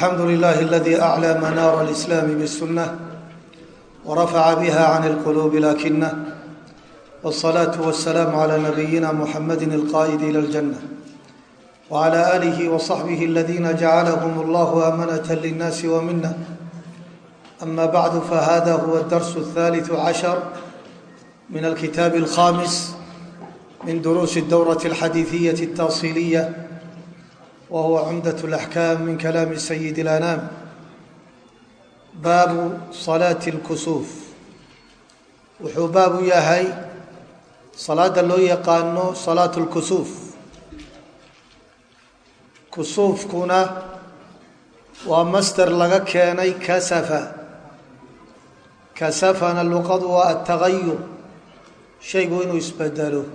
الحمد لله الذي أعلى منار الإسلام بالسنة ورفع بها عن القلوب لكنه والصلاة والسلام على نبينا محمد القائد إلى الجنة وعلى آله وصحبه الذين جعلهم الله أمنة للناس ومنه أما بعد فهذا هو الدرس الثالث عشر من الكتاب الخامس من دروس الدورة الحديثية التأصيلية وهو عمدة الأحكام من كلام سيد الأنام باب صلاة الكسوف wuxuu baab u yahay salaada loo yaqaano salaatu lkusuuf kusuufkuna waa masder laga keenay kasafa kasafana luqadu waa atagayur shaygu inuu isbedelo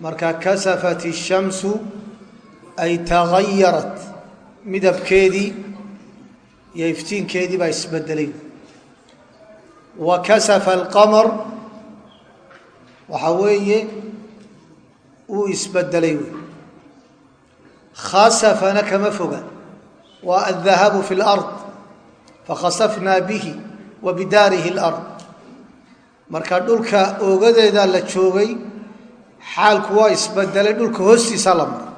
marka kasafat الshamsu ay tagayarat midabkeedii iyo iftiinkeedii baa isbedelay. Wa kasafa alqamar waxaa weeye uu isbedelay. Wey khasafana kama foga. Waa aldahabu fi اlard fakhasafnaa bihi wa bidaarihi اlard marka dhulka oogadeedaa la joogay xaalku waa isbedelay dhulka hoostiisaa la maray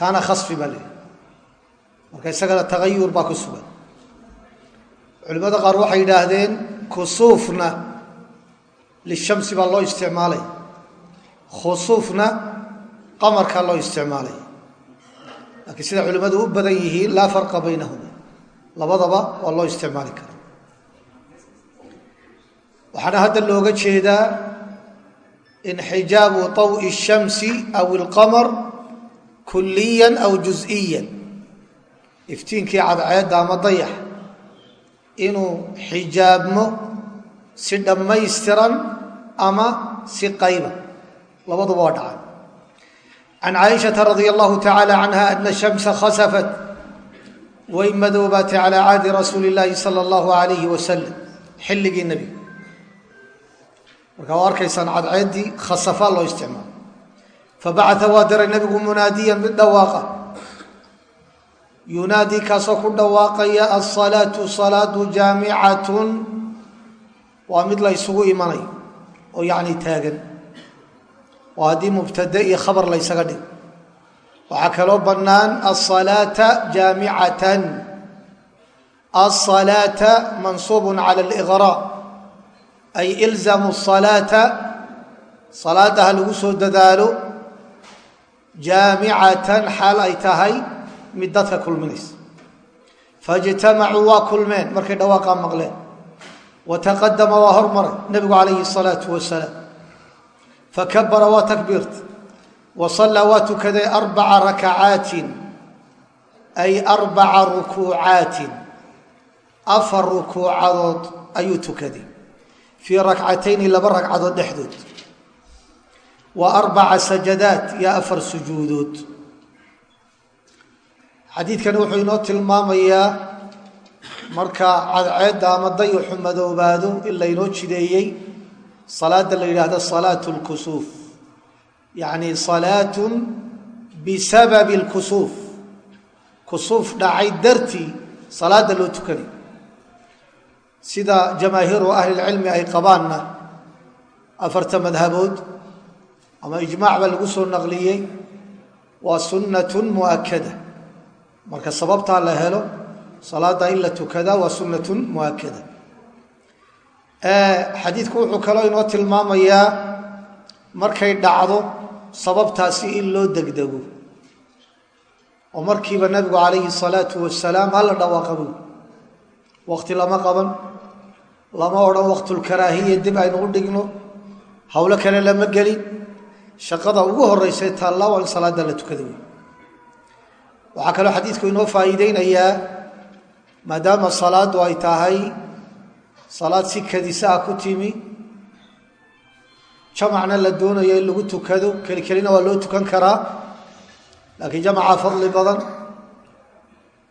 kaana khasfi baa leehay marka isagana tagayur baa ku sugan culimmada qaar waxay yidhaahdeen kusuufna lishamsi baa loo isticmaalay khusuufna qamarkaa loo isticmaalay laakiin sida culimmadu u badan yihiin laa farqa baynahuma labadaba waa loo isticmaali karaa waxaana hadda looga jeedaa inxijaabu طaw'i الshamsi aw اlqamar kuliyan aw juziyan. Iftiinkii cadceedda ama dayax. Inuu xijaabmo si dhammaystiran ama si qayba labaduba waa dhacay can caaishaa radi allahu tacaala canha ana shamsa khasafat way madoobaatay calaa caadi rasuuli illaahi sala allahu alayhi wasalam xilligii nebiga markaa waa arkaysaan cadceeddii khasafa loo isticmaalo fabacaa waa diray nebigu munaadiyan mid dhawaaqa kaasoo ku dhawaaqaya asalaatu salaadu jaamicatun waa mid la ysugu imanayo oo yacni taagan oo haddii mubtade iyo khabar la ysaga dhigo waxaa kaloo bannaan asalaata jaamicatan asalaata mansuubun cala aliqraa ay ilzamu salaata salaada ha lagu soo dadaalo jaamicatan xaal ay tahay mid dadka kulminaysa faijtamacuu waa kulmeen markay dhawaaqaa maqleen. Wa taqadama waa hormaray nebigu calayhi الsalaatu wasalaam. Fakabara waa takbiirta. Wa sallaa waa tukaday arbaca rakacaatin ay arbaca rukuucaatin afar rukuucadood ayuu tukaday. Fii rakcatayni laba ragcadood dhexdood wa arbaca sajadaat iyo afar sujuudood. Xadiidkani wuxuu inoo tilmaamayaa marka cadceedda ama dayuxu madoobaado in laynoo jideeyey salaada la yidhaahdo salaatu lkusuuf yacni salaatun bisababi lkusuuf kusuuf dhacay dartii salaada loo tukanay sida jamaahiiru ahlilcilmi ay qabaanna afarta madhabood ama ijmaac baa lagu soo naqliyey. Waa sunnatun mu'akada marka sababtaa la helo salaada in la tukadaa waa sunnatun mu'akada xadiidku wuxuu kaloo inoo tilmaamayaa markay dhacdo sababtaasi in loo degdego. Oo markiiba nabigu calayhi salaatu wasalaam hala dhawaaqa buy waqti lama qaban lama odhan waqtulkaraahiya dib aynu u dhigno howlo kale lama gelin shaqada ugu horeysa taalla waa in salaada la tukada wey waxaa kaloo xadiidku inoo faa'iideynayaa maadaama salaaddu ay tahay salaad si kadisa ah ku timi jamacna la doonayo in lagu tukado keli kelina waa loo tukan karaa laakiin jamacaa fadli badan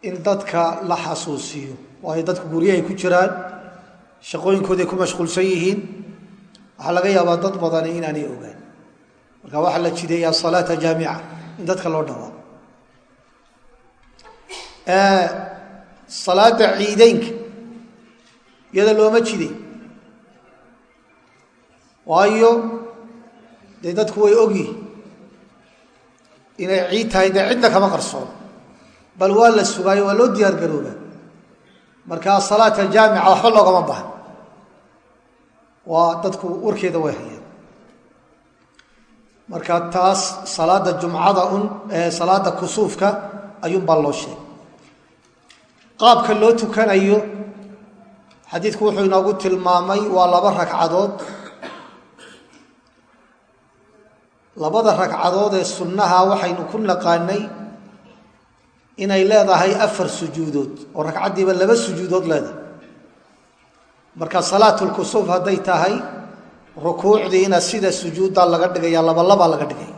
in dadka la xasuusiyo waayo dadku guryahay ku jiraan shaqooyinkooday ku mashquulsan yihiin waxaa laga yaabaa dad badani inaanay ogaan marka waxaa la jideeyaa salaata jaamica in dadka loo dhawaaqo salaada ciideynka iyada looma jiday waayo dee dadku way ogyihiin inay ciid tahay dee cidna kama qarsoono bal waa la sugaayo waa loo diyaar garoobaa markaa salaata jaamica waxba loogama baahan waa dadku warkeeda way hayeen marka taas salaada jumcada un salaada kusuufka ayuunbaa loo sheegay. Qaabka loo tukanayo xadiidku wuxuu inoogu tilmaamay waa laba ragcadood labada ragcadood ee sunnaha waxaynu ku naqaanay inay leedahay afar sujuudood oo ragcaddiiba laba sujuudood leedahay. Marka salaatulkusuuf hadday tahay rukuucdiina sida sujuudda laga dhigaya labalabaa laga dhigaya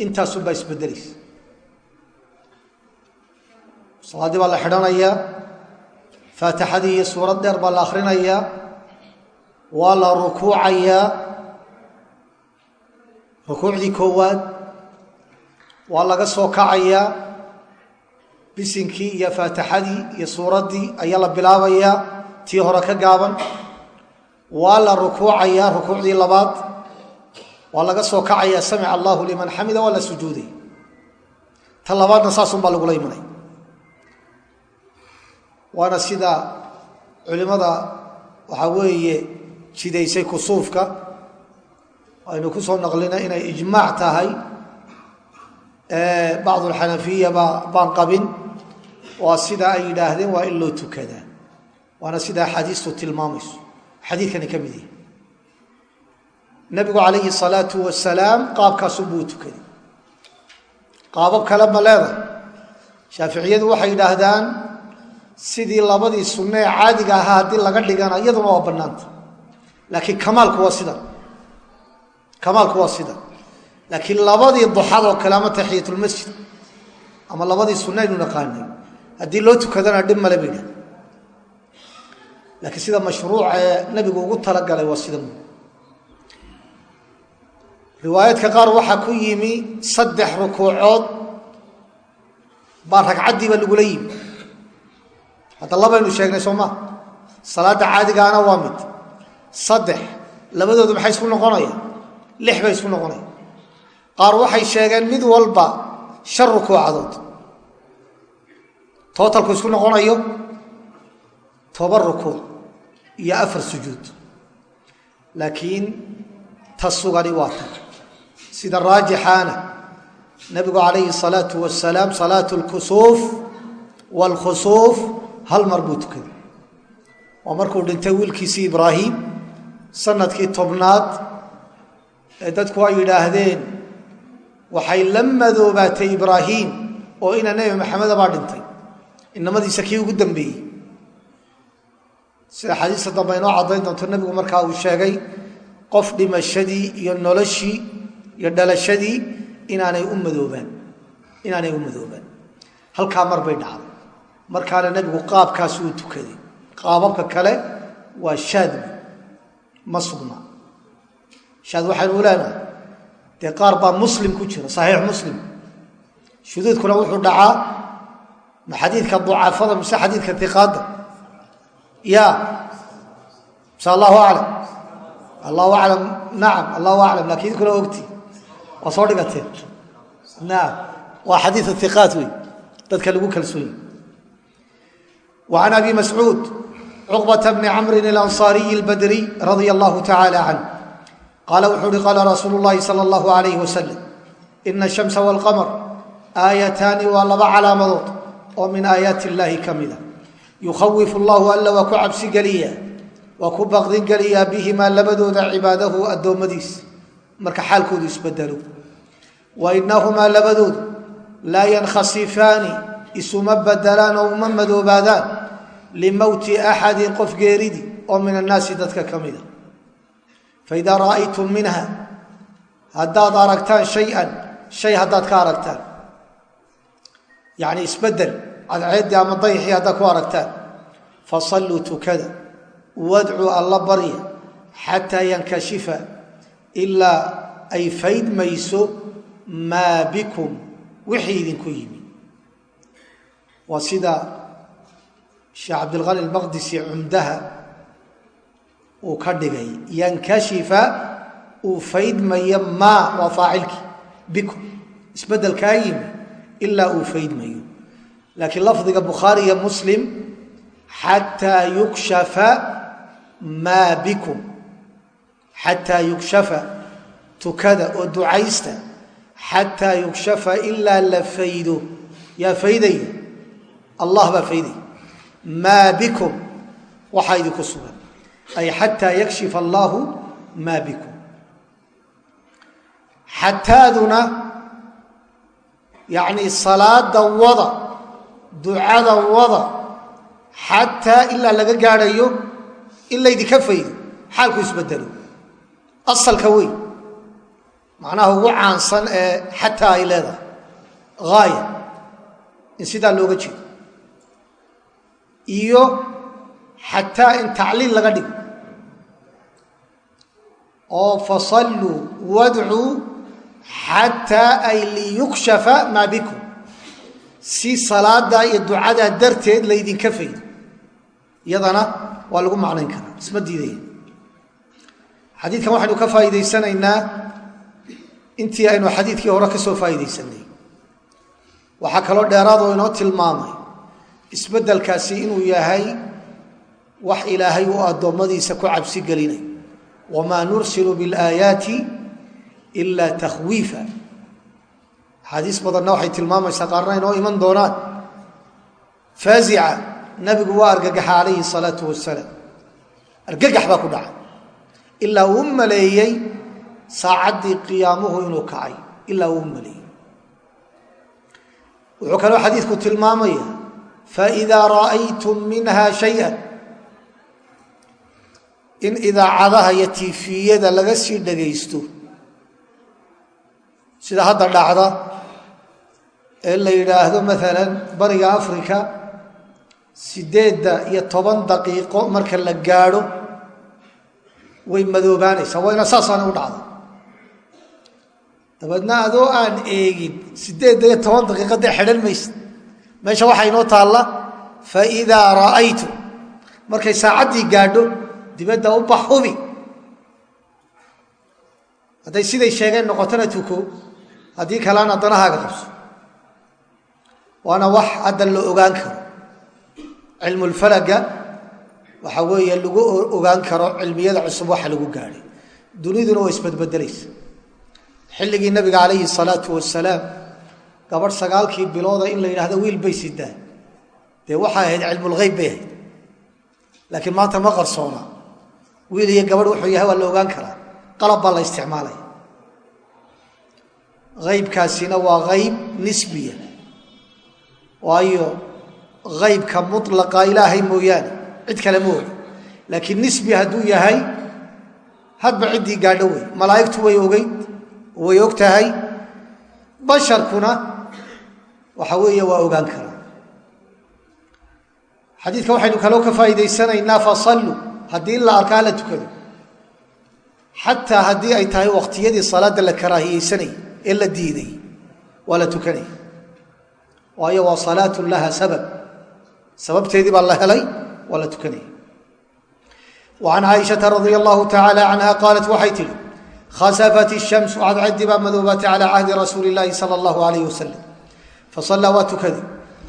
intaasunbaa isbedelaysa salaaddii baa la xidhanayaa faatixadii iyo suurad dheer baa la akhrinayaa waa la rukuucayaa rukuucdii koowaad waa laga soo kacayaa bisinkii iyo faatixadii iyo suuraddii ayaa la bilaabayaa tii hore ka gaaban waa la rukuucayaa rukuucdii labaad. Waa laga soo kacayaa samica allahu liman xamida waa la sujuuday ta labaadna saasun baa lagula imanay waana sida culimada waxaa weeye jidaysay kusuufka. Aynu ku soo naqlinay inay ijmaac tahay. Bacd alxanafiya baa baan qabin. Waa sida ay yidhaahdeen waa in loo tukadaa. Waana sida axaadiistu tilmaamayso xadiidkani ka mid yahi nabigu calayhi salaatu wasalaam qaabkaasunbuu tukaday. Qaabab kale ma leedahay. Shaaficiyadu waxay yidhaahdaan sidii labadii sunne ee caadiga ahaa haddii laga dhigana iyaduna waa bannaanta. Laakiin kamaalku waa sidan kamaalku waa sidan laakiin labadii duxadoo kale ama taxiyatulmasjid ama labadii sunne aynu naqaanay haddii loo tukadana dhib male bay dhah laakiin sida mashruuca ee nabigu ugu talagalay waa sidan riwaayaadka qaar waxaa ku yimi saddex rukuucood baa ragcaddiiba lagula yimi. Hadda labaynu sheegnay soo maa salaadda caadigaana waa mid. Saddex labadoodu maxay isku noqonayaan? Lix bay isku noqonayaan. Qaar waxay sheegeen mid walba shan rukuucadood. Tootalku isku noqonayo toban rukuuc iyo afar sujuud. Laakiin ta sugani waa tan sida raajixaana nabigu calayhi salaatu wasalaam salaatu lkusuuf waalkhusuuf hal mar buu tukaday waa markuu dhintay wiilkiisii ibraahim sannadkii tobnaad ee dadku ay yidhaahdeen waxay la madoobaatay ibraahim oo ina nebi maxameda baa dhintay. Inamadiisa kii ugu dambeeyey sida xadiista dambe inoo caddayn doonto nebigu markaa uu sheegay qof dhimashadii iyo noloshii iyo dhalashadii inaanay u madoobaan inaanay u madoobaan. Halkaa mar bay dhacday. Markaana nebigu qaabkaas uu tukaday. Qaababka kale waa shaadmi ma sugna. Shaad waxaynu leenahay dee qaar baa muslim ku jira saxiix muslim. Shuduudkuna wuxuu dhacaa ma xadiidka ducafada mise xadiidka iqaada ya. Mise allahu aclam allahu aclam nacam allahu aclam laakiin idinkuna ogti. Waa soo dhigateen naam. Waa xadiiu iqaat wey dadka lagu kalsoonya wa can abi mascuud cuqbata bni camrin alansaariyi albadriy radia allahu tacala canh qaala wuxuu uhi qaala rasuulu llahi sala allahu alayh wasalam ina ashamsa walqamar aayataani waa laba calaamadood oo min aayaati illaahi ka mida yukhawifu allahu alla waa ku cabsi geliyaa waa ku baqdin geliyaa bihimaa labadooda cibaadahu addoommadiis marka xaalkoodu isbedelo wa inahumaa labadoodu laa yankhasifaani isuma badelaan oo uma madoobaadaan limowti axadin qof geeridi oo min annaasi dadka ka mida faidaa ra'aytum minha haddaad aragtaan shay-an shay haddaad ka aragtaan yacni isbeddel cadceeddii ama dayxii haddaad ku aragtaan fasalluu tukada wadcuu alla barya xataa yankashifa ilaa ay fayd mayso maa bikum? Wixii idinku yimi. Waa sida sheekh cabdilqani almaqdisi cumdaha uu ka dhigay. Yankashifa uu faydmayo maa waa faacilkii bikum. Isbeddelkaa yimi ilaa uu faydmayo laakiin lafdiga bukhaari iyo muslim xataa yukshafa maa bikum. Xataa yukshafa tukada oo ducaysta xataa yukshafa ilaa la faydo yaa faydaya allah baa faydaya maa bikum. Waxaa idinku sugan. Ay xataa yakshifa allaahu maa bikum. Xataaduna yacni salaada wada ducada wada xataa ilaa laga gaadhayo in laydinka faydo xaalku isbedelo asalka wey macnaha ugu caansan ee xataa ay leedahay. Haaya in sidaa looga jeedo. Iyo xataa in tacliil laga dhigo. Oo fasalluu wadcuu xataa ay liyukshafa maa bikum si salaadaa iyo ducadaa darteed laydinka faydo. Iyadana waa lagu macnayn karaa isma diidaya xadiidkan waxaynu ka faa'iidaysanaynaa intii aynu xadiidkii hore ka soo faa'iidaysanay waxaa kaloo dheeraadoo inoo tilmaamay isbeddelkaasi inuu yahay wax ilaahay uu addoommadiisa ku cabsi gelinay. Wamaa nursilu bilaayaati ilaa takhwiifa axaadiis badanna waxay tilmaamaysaa qaarna inoo iman doonaan. Faazica nabigu waa argagaxa calayhi salaatu wasalaam argagax baa ku dhacay. Ilaa uu maleeyey saacaddii qiyaamuhu inuu kacay. Ilaa uu maleeyey. Wuxuu kaloo xadiidku tilmaamaya faidaa ra'aytum minha shayئa in idaacadaha iyo tiifiyada laga sii dhagaysto sida hadda dhacda ee la yidhaahdo maalan bariga africa sideedda iyo toban daqiiqo marka la gaadho way madoobaanaysaa. Wayna saasaana u dhacda dabeedna adoo aan eegin sideedda iyo toban daqiiqa dee xidhan maysa meesha waxaa inoo taalla faidaa ra'aytu markay saacaddii gaadho dibadda u bax hubi. Hadday siday sheegeen noqotona tuko haddii kalena danahaaga qabso waana wax hadda la ogaan karo. Cilmulfalaga waxa weeye lagu ogaan karo cilmiyada cusub waxa lagu gaadhay duniduna waa isbedbedelaysa. Xilligii nabiga calayhi salaatu wasalaam gabadh sagaalkii bilooda in la yidhahdo wiil bay sidaa dee waxay ahayd cilmulheyb bay ahayd. Laakiin maanta ma qarsoona. Wiil iyo gabadh wuxuu yahay waa la ogaan karaa. Qalab baa la isticmaalaya. Haybkaasina waa hayb nisbiya waayo haybka mulaqa ilaahay mooyaane cid kale ma ogi laakiin nisbi hadduu yahay hadba ciddii gaadho wey. Malaa'igtu way ogeyd way og tahay. Basharkuna waxa weeye waa ogaan karaa xadiidka waxaynu kaloo ka faa'iidaysanaynaa fasalluu haddii la arkaa la tukado. Xataa haddii ay tahay waqtiyadii salaadda la karaahiyeysanayay ee la diiday waa la tukanaya waayo waa salaatun laha sabab. Sababteedii baa la helay waa la tukanaya wa can caaishata radia allahu tacaala canha qaalat waxay tidhi khasafat ishamsu cadcaddi baa madoobaatay calaa cahdi rasuuli illaahi sala allahu alayh wasalam fasallaa waa tukaday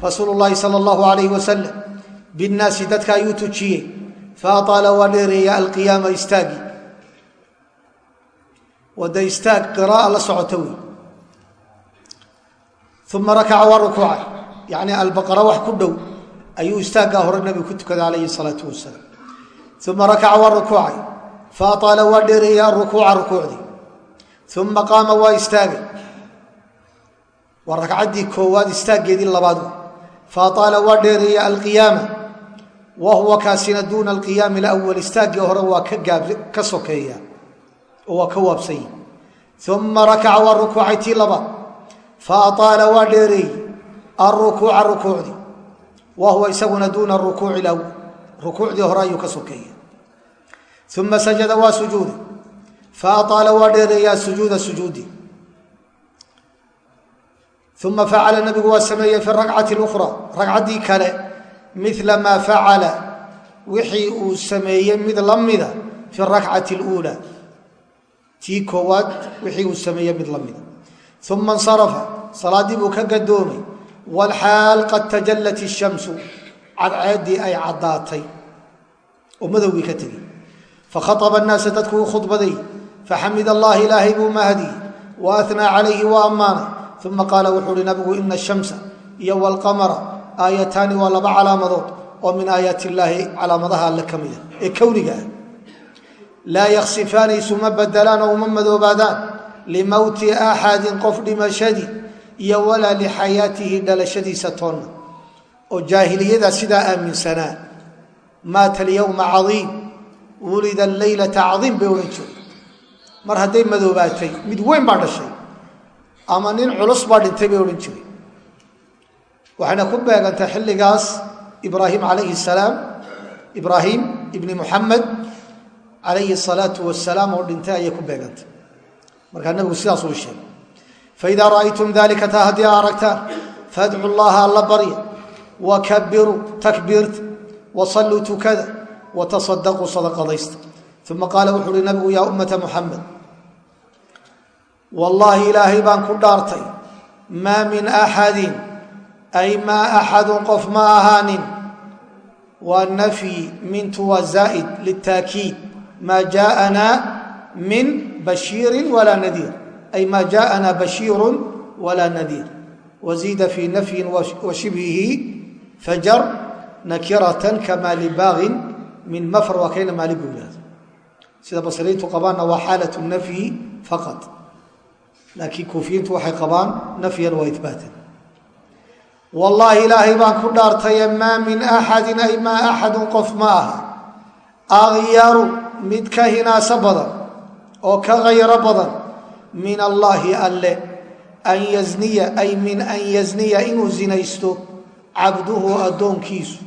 rasuulu llaahi sala allahu alayh wasalam binnaasi dadka ayuu tujiyey. Faataala waa dheereeya alqiyaama istaagi. Wada istaag qira'a la socota wey uma rakaca waa rukuucay yacni albaqara wax ku dhow ayuu istaaggaa hore nabigu ku tukaday calayhi salaatu wasalaam uma rakaca waa rukuucay faataala waa dheereeya arukuuca rukuucdii uma qaama waa istaagay waa ragcaddii koowaad istaaggeedii labaad faataala waa dheereeya alqiyaama wa kaasina duuna alqiyaami alawal istaaggii hore waa ka sokeeya oo waa ka waabsanyi uma rakaca waa rukuucay tii labaad fa aaala waa dheereey alrukuuca rukuucdii wa huwa isaguna duuna rukuuci law rukuucdii hore ayuu ka sokeeya uma sajada waa sujuudi fa aaala waa dheereeya sujuuda sujuudi uma facala nabigu waa sameeyey fi rakcati اlukra ragcaddii kale mila maa facala wixii uu sameeyey mid la mida fi rakcati اluula tii koowaad wixii uu sameeyey mid la mida uma insarafa salaadii buu ka gadoomay walxaal qad tajallat ishamsu cadceeddii ay caddaatay oo madowgii ka tegey fakhaaba annaasa dadku uu khudbaday faxamid allah ilaahay buu mahadiyey wa calayhi waa ammaanay uma qaala wuxuu uhi nabigu ina ashamsa iyo walqamara aayataani waa laba calaamadood oo min aayaati illaahi calaamadaha alle ka mid ah ee kowniga ah laa yakhsifaani isuma badelaan oo uma madoobaadaan limowti axadin qof dhimashadii iyo walaa lixayaatihi dhalashadiisa toonna oo jaahiliyadaa sidaa aaminsanaa maata alyowma cadiim wulida alleylata cadiim bay odhan jireen. Mar hadday madoobaatay mid weyn baa dhashay ama nin culus baa dhintay bay odhan jireen. Waxayna ku beegantay xilligaas ibraahim calayhi salaam ibraahim ibni muxamed calayhi salaatu wasalaam oo dhintay ayay ku beegantay markaa nabigu sidaas uu sheegay. Faidaa ra'aytum dalika taa haddii aa aragtaan faadcu llaha alla barya wakabiruu takbiirta wasalluu tukada watasadaquu sadaqadaysta. Uma qaala wuxuu uhi nabigu yaa ummata muxamed wallaahi ilaahay baan ku dhaartay maa min axadin ay maa axadun qof ma ahaanin waa nafyi mintu waa zaa'id litaakiid maa jaaءanaa min bashiirin walaa nadiir ay maa jaaءanaa bashiirun walaa nadiir waziida fii nafyin wa shibhihi fajar nakiratan kama libaagin min mafr waa kayna maaligu yihahdo sida basriintu qabaanna waa xaalat nafyi faqad laakiin kuufiyiintu waxay qabaan nafyan wa ibaatan wallaahi ilaahay baan ku dhaartaye maa min axadin ay maa axadun qof ma aha. Akhyaru mid ka hinaaso badan oo ka khayro badan min allaahi alle an yazniya ay min an yazniya inuu zinaysto cabduhu addoonkiisu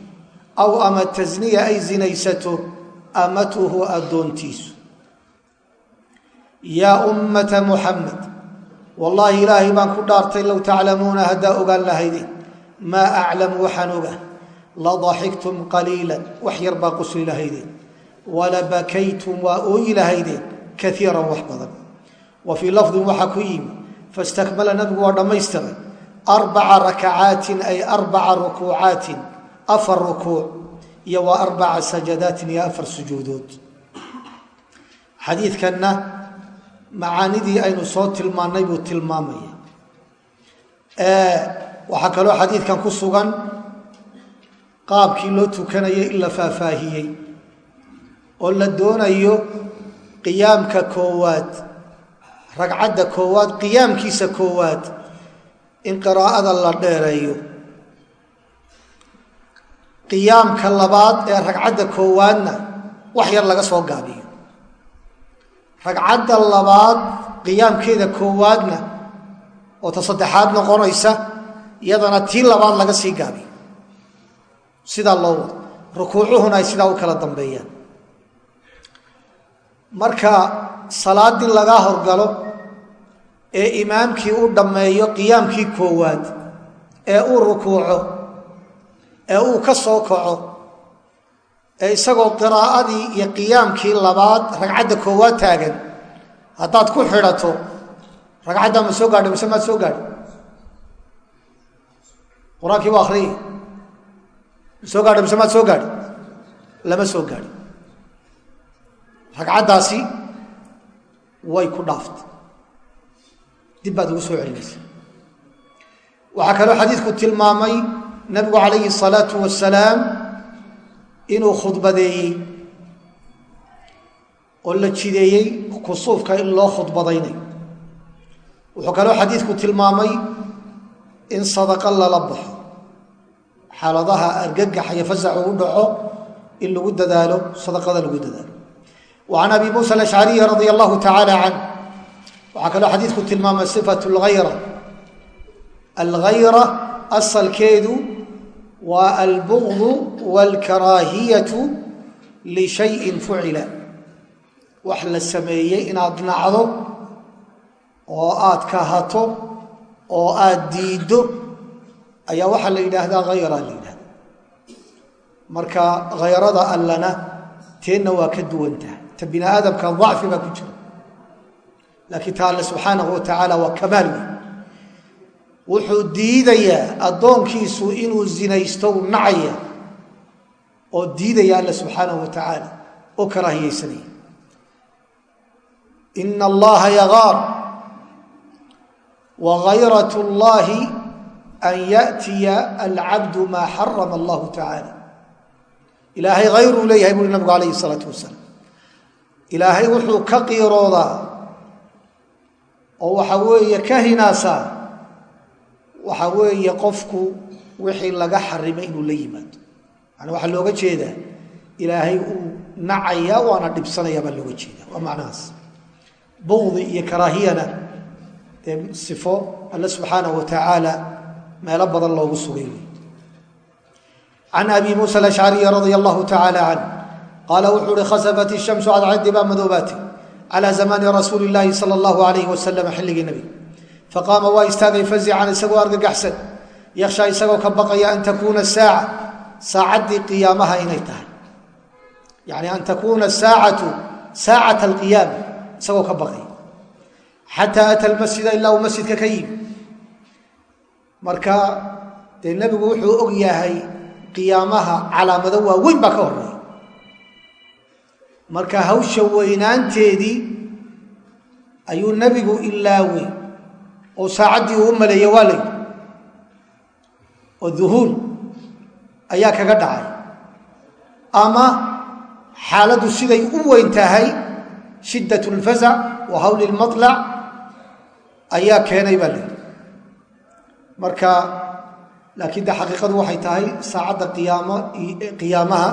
aw ama tasniya ay zinaysato amatuhu addoontiisu. Yaa ummata muxamed wallaahi ilaahay baan ku dhaartay low taclamuuna haddaa ogaan lahaydeen maa aclamu waxaan oga la daxiktum qaliila wax yar baa qusli lahaydeen wala bakaytum waa ooyi lahaydeen kaiiran wax badan. Wa fii lafdin waxaa ku yimi fastakmala nabigu waa dhammaystiray arbaca rakacaatin ay arbaca rukuucaatin afar rukuuc iyo waa arbaca sajadaatin iyo afar sujuudood. Xadiidkanna macaanidii aynu soo tilmaannay buu tilmaamaya. Waxaa kaloo xadiidkan ku sugan qaabkii loo tukanayay in la faahfaahiyey oo la doonayo qiyaamka koowaad ragcadda koowaad qiyaamkiisa koowaad in qiraa'ada la dheereeyo qiyaamka labaad ee ragcadda koowaadna wax yar laga soo gaabiyo. Ragcadda labaad qiyaamkeeda koowaadna oo ta saddexaad noqonaysa iyadana tii labaad laga sii gaabiyo. Sidaa loo wado. Rukuucuhuna ay sidaa u kala dambeeyaan marka salaaddii laga horgalo ee imaamkii u dhammeeyo qiyaamkii koowaad ee uu rukuuco ee uu ka soo kaco ee isagoo qiraa'adii iyo qiyaamkii labaad ragcadda koowaad taagan haddaad ku xidhato ragcaddaa ma soo gaadha mise maad soo gaadhi? Qur'aankii waa akhriyay ma soo gaadha mise maad soo gaadhi? Lama soo gaadhi ragcaddaasi way ku dhaaftay dib baad ugu soo celinaysa. Waxaa kaloo xadiidku tilmaamay nabigu calayhi salaatu wasalaam inuu khudbadeeyey oo la jideeyey kusuufka in loo khudbadaynayo wuxuu kaloo xadiidku tilmaamay in sadaqa lala baxo. Xaaladaha argagax iyo fasaxu u dhaco in lagu dadaalo sadaqada lagu dadaalo can abi muusa alashcariyi radia allahu tacaala canh waxaa kaloo xadiidku tilmaamay sifat alghayra alghayra asalkeedu waa albugdu waalkaraahiyatu lishayin fucila wax la sameeyey inaad nacdo oo aad kahato oo aad diiddo ayaa waxaa la yidhaahdaa hayra la yidhahda marka khayrada allana teenna waa ka duwantaha ta bini aadamka dacfi baa ku jira laakiin ta alle subxaanahu wa tacaala waa kamaal wey wuxuu diidayaa addoonkiisu inuu zinaysto u nacaya oo diidaya alle subxaanahu wa tacaala oo karaahiyeysanaya ina allaha yagaar wagayrat اllahi an yaأtiya alcabdu maa xarama allahu tacaala ilaahay hayruu leeyahay buuri nabigu alayhi الsalaatu wasalaam ilaahay wuxuu ka qiiroodaa oo waxa weeye ka hinaasaa. Waxa weeye qofku wixii laga xarimay inuu la yimaado. Manaa waxaa looga jeedaa ilaahay uu nacaya waana dhibsanaya baa looga jeeda waa macnahaas. Buqdi iyo karaahiyana dee sifo alle subxaanahu wa tacaala meelo badan loogu sugay. Wey can abi muusa alashcariyi radia allahu tacaala canh qaala wuxuu uhi khasafat ishamsu cadcaddi baa madoobaatay calaa zamaani rasuuli illaahi sala allahu alayhi wasalam xilligii nebiga faqaama waa istaagay fazican isagoo argagaxsan yakhshaa isagoo ka baqaya an takuuna saaca saacaddii qiyaamaha inay tahay yani an takuuna saacatu saacat alqiyaama isagoo ka baqaya xataa ata almasjida ilaa uu masjidka ka yimi marka dee nebigu wuxuu og yahay qiyaamaha calaamado waaweyn baa ka horreeya marka hawsha weynaanteedii ayuu nebigu ilaawey oo saacaddii uu u maleeyey waa layidhi oo duhuul ayaa kaga dhacay. Ama xaaladdu siday u weyn tahay shiddat lfazac wa hawli lmaطlac ayaa keenay baa layidhi marka laakiin de xaqiiqadu waxay tahay saacadda qiyaamo qiyaamaha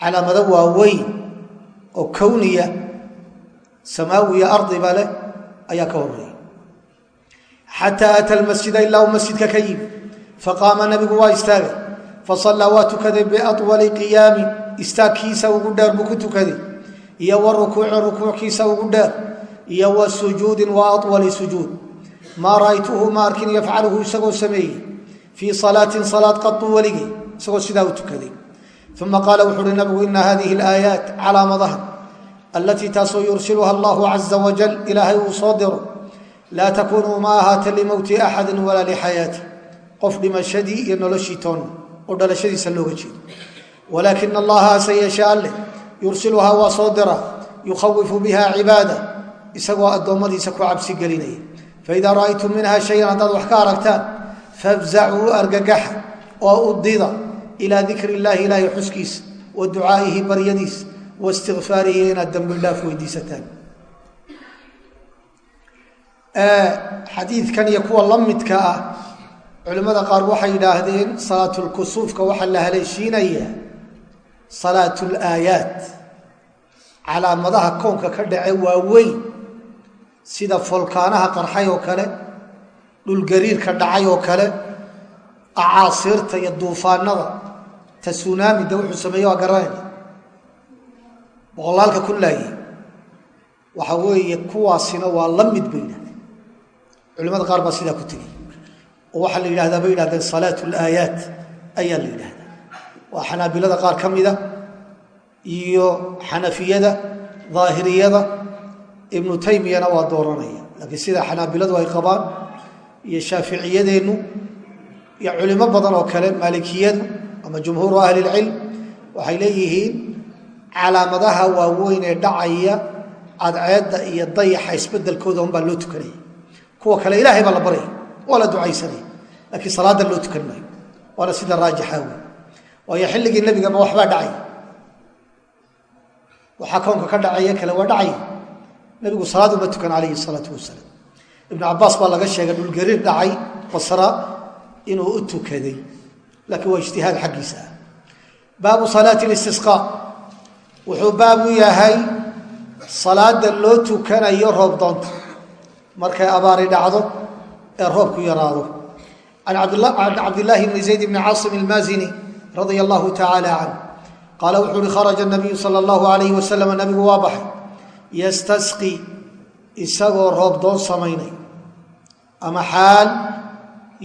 calaamado waaweyn oo kowniya samaawiya ardiba leh ayaa ka horreeya xataa ata almasjida ilaa uu masjidka ka yimi faqaama nabigu waa istaagay fasallaa waa tukaday biawali qiyaamin istaagkiisa ugu dheer buu ku tukaday iyo wa rukuucin rukuuckiisa ugu dheer iyo wa sujuudin wa awali sujuud. Maa ra'aytuhu ma arkin yafcaluhu isagoo sameeyey fii salaatin salaad qatu weligey isagoo sidaa u tukaday. Uma qaala wuxu uhi nabigu ina hadihi alaayaat calaamadaha allatii taasoo yursiluha allahu caza wajal ilaahay uu soo diro laa takunuu ma ahaata limowti axadin walaa lixayaati qof dhimashadii iyo noloshii toonna oo dhalashadiisa looga jeedo walaakin allaha hase yeeshe alleh yursiluhaa waa soo dira yukhawifu biha cibaada isagoo addoommadiisa ku cabsi gelinaya faidaa ra'aytum minha shayan haddaad wax ka aragtaan fafzacuu argagaxa oo u dida ilaa dikri illaahi ilaahay xuskiisa wa ducaa'ihi baryadiisa wa istikfaarihi inaad dembi dhaaf weydiisataan xadiidkan iyo kuwa la midka ah culimmada qaar waxay yidhaahdeen salaatulkusuufka waxaa la haleeshiinayaa salaatulaayaat calaamadaha koonka ka dhace waaweyn sida folkaanaha qarxay oo kale dhulgariirka dhacay oo kale acaasiirta iyo duufaanada ta sunaamida wuxuu sameeye waa garanayna boqolaalka ku laayay. Waxa weeye kuwaasina waa la mid bay yidhahdeen culimada qaar baa sidaa ku tegey oo waxaa la yidhahdaa bay yidhahdeen salaat alaayaat ayaa la yidhahdaa. Waa xanaabilada qaar ka mida iyo xanafiyada daahiriyada ibnu taymiyana waa dooranaya. Laakiin sida xanaabiladu ay qabaan iyo shaaficiyadeennu iyo culimo badan oo kale maalikiyadu ama jumhuuru ahli ilcilm waxay leeyihiin calaamadaha waaweyn ee dhacaya cadceedda iyo dayaxa isbedelkooda unbaa loo tukanaya kuwa kale ilaahay baa la baryaya waa la ducaysanaya laakiin salaada loo tukan maayo waana sida raajixa wey waayo xilligii nebigaba waxbaa dhacay? Waxaa kownka ka dhacaya kale waa dhacay. Nebigu salaad uma tukan calayhi salaatu wasalaam. Ibnu cabaas baa laga sheegay dhulgariir dhacay basra inuu u tukaday laakiin waa ijtihaad xaggiisa ah. Baabu salaati listisqaa wuxuu baabu yahay salaada loo tukanayo roob doonta markay abaari dhacdo ee roobku yaraado. Can cabdillaahi bni zayd bni caasim ilmaazini radia allahu tacaala canh qaala wuxuu uhi kharaja nabiyu sala allahu alayhi wasalam nabigu waa baxay. Yastasqi isagoo roob doon samaynay. Ama xaal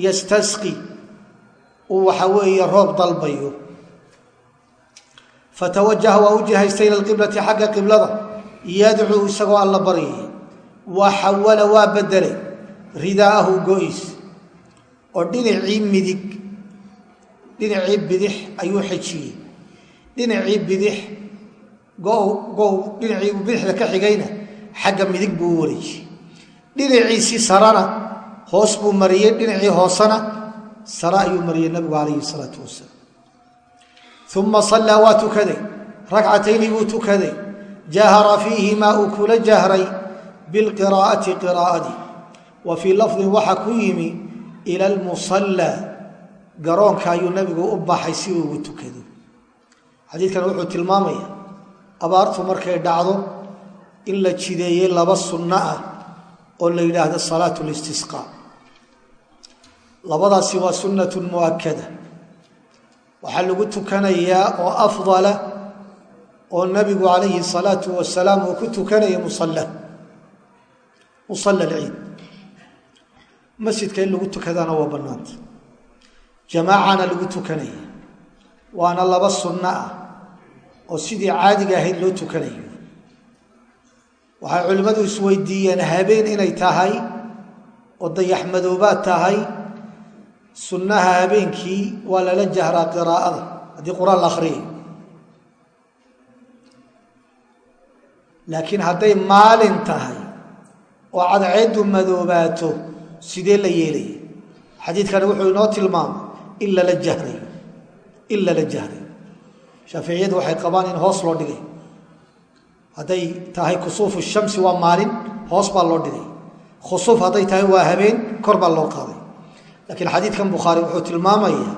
yastasqi uu waxa weeye roob dalbayo fatawajaha waa u jihaystay ila lqiblati xagga qiblada yadcuu isagoo alla baryay wa xawala waa bedelay ridaa'ahu go-is. Oo dhinacii midig dhinacii bidix ayuu xejiyey dhinacii bidix gow dhinacii bidixda ka xigayna xagga midig buu u wareejiyey. Dhinaciisii sarana hoos buu mariyey dhinacii hoosena sare ayuu mariyey nabigu calayhi salaatu wasalaam uma sallaa waa tukaday ragcatayni buu tukaday jahara fiihimaa uu kula jahray bilqiraa'ati qiraa'adii wa fii lafdin waxaa ku yimi ila almusallaa garoonka ayuu nabigu u baxay si uu tukado xadiidkan wuxuu tilmaamaya abaartu markay dhacdo in la jideeyey laba sunno ah oo la yidhaahdo salaatu listisqaa labadaasi waa sunnatun mu'akada waxaa lagu tukanayaa oo afdala oo nabigu calayhi salaatu wasalaam uu ku tukanaya musalla musalla alciid masjidka in lagu tukadaana waa bannaanta jamaacana lagu tukanaya. Waana laba sunno ah oo sidii caadiga ahayd loo tukanayo. Waxay culimmadu isweydiiyeen habeen inay tahay oo dayaxmadoobaad tahay sunnaha habeenkii waa lala jahraa qiraa'ada. Haddii qur'aan la akhriyayo laakiin hadday maalin tahay oo cadceeddu madoobaato sidee la yeelaya xadiidkani wuxuu inoo tilmaamay in lala jahrayo in lala jahrayo shaaficiyadu waxay qabaan in hoos loo dhigay. Hadday tahay kusuufu shamsi waa maalin hoos baa loo dhigay. Khusuuf hadday tahay waa habeen kor baa loo qaaday laakiin xadiidkan bukhaari wuxuu tilmaamaya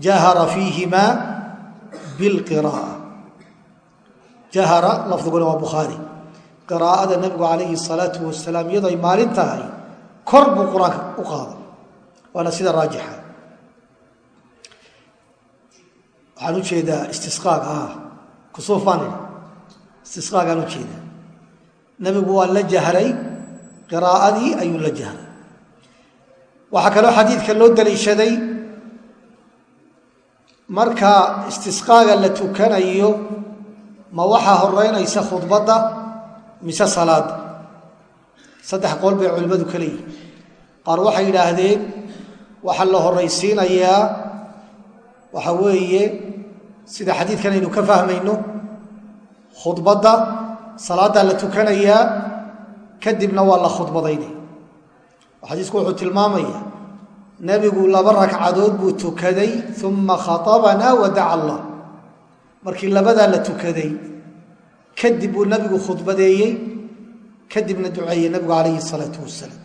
jahara fiihimaa bilqira'a jahara lafdiguna waa bukhaari qiraa'ada nabigu calayhi salaatu wasalaam iyadoo ay maalin tahay kor buu qur'aanka u qaaday. Waana sida raajixa. Waxaan u jeedaa istisqaaga ah kusuuf baan idhi istisqaagaan u jeedaa. Nabigu waa la jahray qiraa'adii ayuu la jahray waxaa kaloo xadiidka loo daliishaday marka istisqaaga la tukanayo ma waxaa horeynaysa khudbadda mise salaada saddex qool bay culimmadu ka leeyihiin qaar waxay yidhaahdeen waxaa la horaysiinayaa waxa weeye sida xadiidkan aynu ka fahmayno khudbadda salaaddaa la tukanayaa kadibna waa la khudbadaynaya xadiisku wuxuu tilmaamaya nebigu laba ragcadood buu tukaday uma khaabana wadaca allah. Markii labadaa la tukaday kadib buu nabigu khudbadeeyey kadibna duceeyey nabigu calayhi salaau wasalaam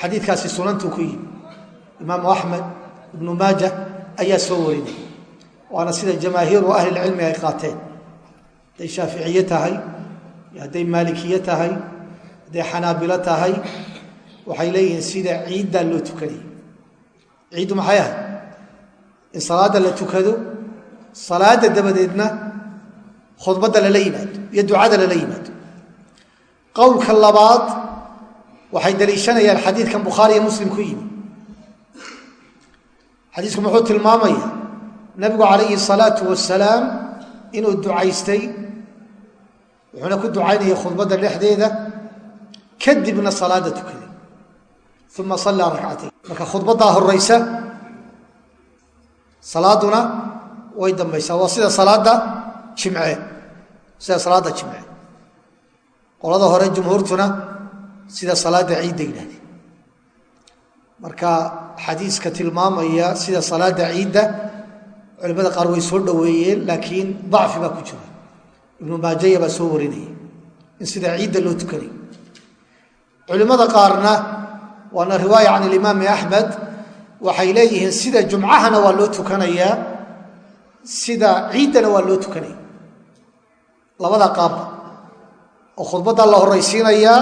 xadiikaasi sunantuu ku yimi imaamu axmed ibnu maaja ayaa soo warinay waana sida jamaahiiru ahlilcilmi ay qaateen. Hadday shaaficiye tahay hadday maalikiye tahay hadday xanaabilo tahay waxay leeyihiin sida ciiddaa loo tukanaya ciiddu maxay ahay in salaadda la tukado salaadda dabadeedna khudbadda lala yimaado iyo ducada lala yimaado. Qowlka labaad waxay daliishanayaan xadiidkan bukhaari iyo muslim ku yimi xadiisku muxuu tilmaamaya nabigu calayhi salaatu wasalaam inuu ducaystay wuxuuna ku ducaynaya khudbadda dhexdeeda kadibna salaada tukaday uma sallaa rakcatayn marka khudbaddaa horaysa salaaduna way dambaysaa. Waa sida salaada jimce. Sida salaadda jimce. Qolada hore jumhuurtuna sida salaadda ciidda yidhahdeen. Marka xadiiska tilmaamaya sida salaadda ciidda culimada qaar way soo dhoweeyeen laakiin dacfi baa ku jira. Ibnu maajaya baa soo warinaya in sida ciidda loo tukanay culimmada qaarna waana riwaaya can ilimaami axmed waxay leeyihiin sida jumcahana waa loo tukanayaa sida ciiddana waa loo tukanaya. Labada qaabba oo khudbadda la horaysiinayaa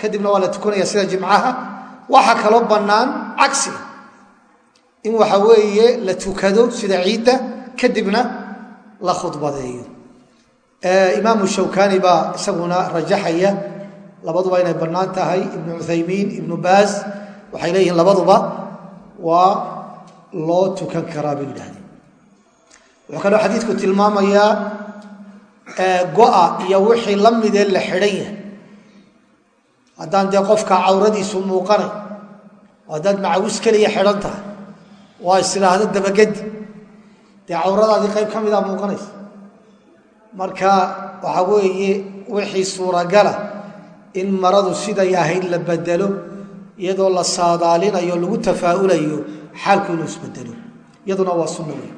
kadibna waa la tukanaya sida jimcaha waxaa kaloo bannaan cagsiga in waxa weeye la tukado sida ciidda kadibna la khudbadeeyo. Imaamu shawkani baa isaguna rajaxaya labaduba inay bannaan tahay ibnu cuthaymiin ibnu baaz waxay leeyihiin labaduba waa loo tukan karaa bay yidhahdeen wuxuu kaloo xadiidku tilmaamayaa go-a iyo wixii la midee la xidhan yahay. Haddaan dee qofka cawradiisu muuqanay oo haddaad macawis keliya xidhan tahay waa is idhaahdo dabagedi. Dee cawradaadii qayb ka midaa muuqanaysa. Marka waxaa weeye wixii suuragala in maradu siday ahayd la bedelo iyadoo la saadaalinayo lagu tafaa'ulayo xaalku inuu isbedelo iyaduna waa sunno wey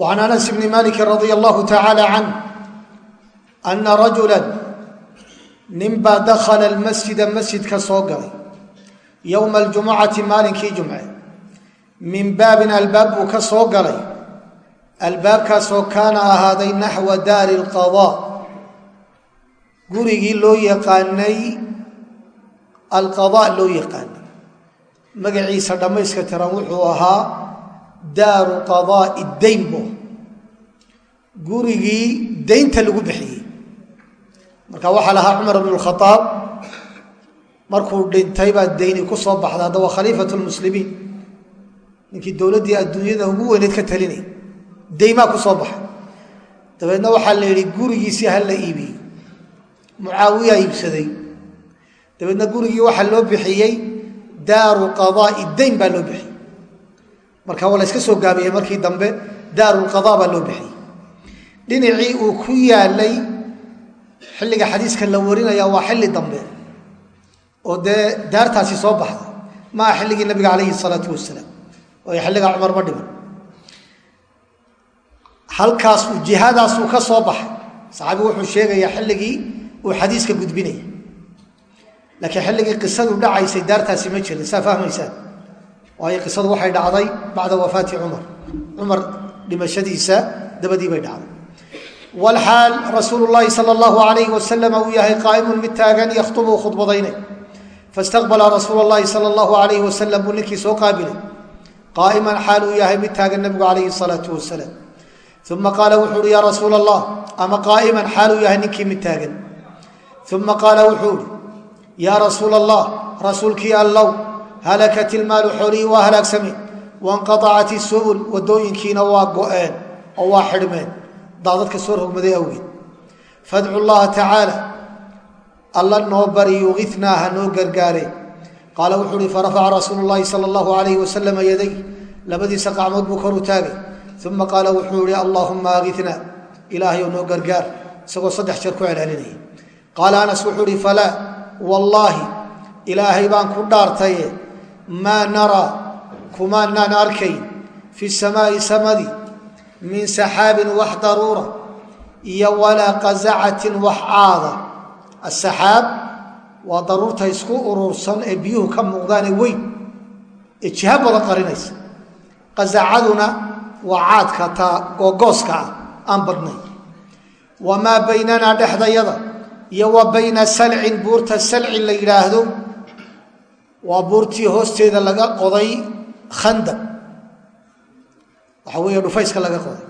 وعن أنس بن مالك رضي الله تعالى عنه أن رجلا ninbaa dakhala almasjida masjidka soo galay. Yowma aljumucati maalinkii jumce. Min baabin albaab buu ka soo galay. Albaabkaasoo kaana ahaaday naxwa daari alqadaa. Gurigii loo yaqaanay alqadaa loo yaqaanay. Magaciisa dhammayska tiran wuxuu ahaa daaru qadaa'i dayn bo gurigii daynta lagu bixiyey marka waxaa lahaa cumar bn khaaab markuu dhintay baa dayni ku soo baxda hadda waa khaliifat ninkii dowladdii adduunyada ugu weyneed ka talinay daymaa ku soo baxay. Dabeedna waxaa la yidhi gurigiisii ha la iibiyey. Mucaawiyaa iibsaday. Dabeedna gurigii waxaa loo bixiyey daaru qadaai dayn baa loo bixiyey. Marka waa la yska soo gaabiyey markii dambe daaru lqada baa loo bixiyey. Dhinacii uu ku yaalay xilliga xadiiska la warinaya waa xilli dambe oo dee daartaasi soo baxday. Maa xilligii nabiga calayhi salaatu wasalaam waayo xilligaa cumar ma dhiman halkaasuu jihadaasuu ka soo baxay. Saxaabigu wuxuu sheegayaa xilligii uu xadiiska gudbinaya laakiin xilligii qisadu dhacaysay daartaasi ma jirin. Saa fahmaysaan? Waayo qisadu waxay dhacday bacda wafaati cumar. Cumar dhimashadiisa dabadii bay dhacday wlxaal rasuulu llaahi sal allahu alayh wasalam uu yahay qaa'imun mid taagan yakhtubu khudbadaynay fastaqbala rasuul llahi sal allahu alayh wasalam buu ninkii soo qaabilay qaa'iman xaal uu yahay mid taagan nabigu calayhi salaatu wasalaam uma qaala wuxuu uhi ya rasuul allah ama qaa'iman xaal uu yahay ninkii mid taagan uma qaala wuxuu uhi yaa rasuul allah rasuulkii allow halakat ilmaalu xoolihii waa halaagsameen wanqaacat isubul wadooyinkiina waa go'een oo waa xidhmeen daadadka soo rogmaday awgeed. Fadcu llaha tacaala alla noo bari yuqinaa ha noo gargaareen qaala wuxuu uhi farafaca rasuulu llahi sala allahu alayh wasalama yaday. Labadiisa qacmood buu kor u taagay. Uma qaala wuxuu ihi allaahuma aginaa ilaahayow noo gargaar. Isagoo saddex jeer ku celcelinaya qaala anas wuxuu ihi falaa wallaahi ilaahay baan ku dhaartaye maa naraa kumaanaan arkayn fi samaai samadii min saxaabin wax daruura iyo walaa qazacatin wax caada. Asaxaab waa daruurta isku urursan ee biyuhu ka muuqdaane weyn ee jiha badan qarinaysa. Qazacaduna waa caadka taa googooska ah aan badnayn. Wamaa baynanaa dhexdayada iyo wa bayna salcin buurta salcin la yidhaahdo waa buurtii hoosteeda laga qoday khandaq waxaa weeye dhufayska laga qoday.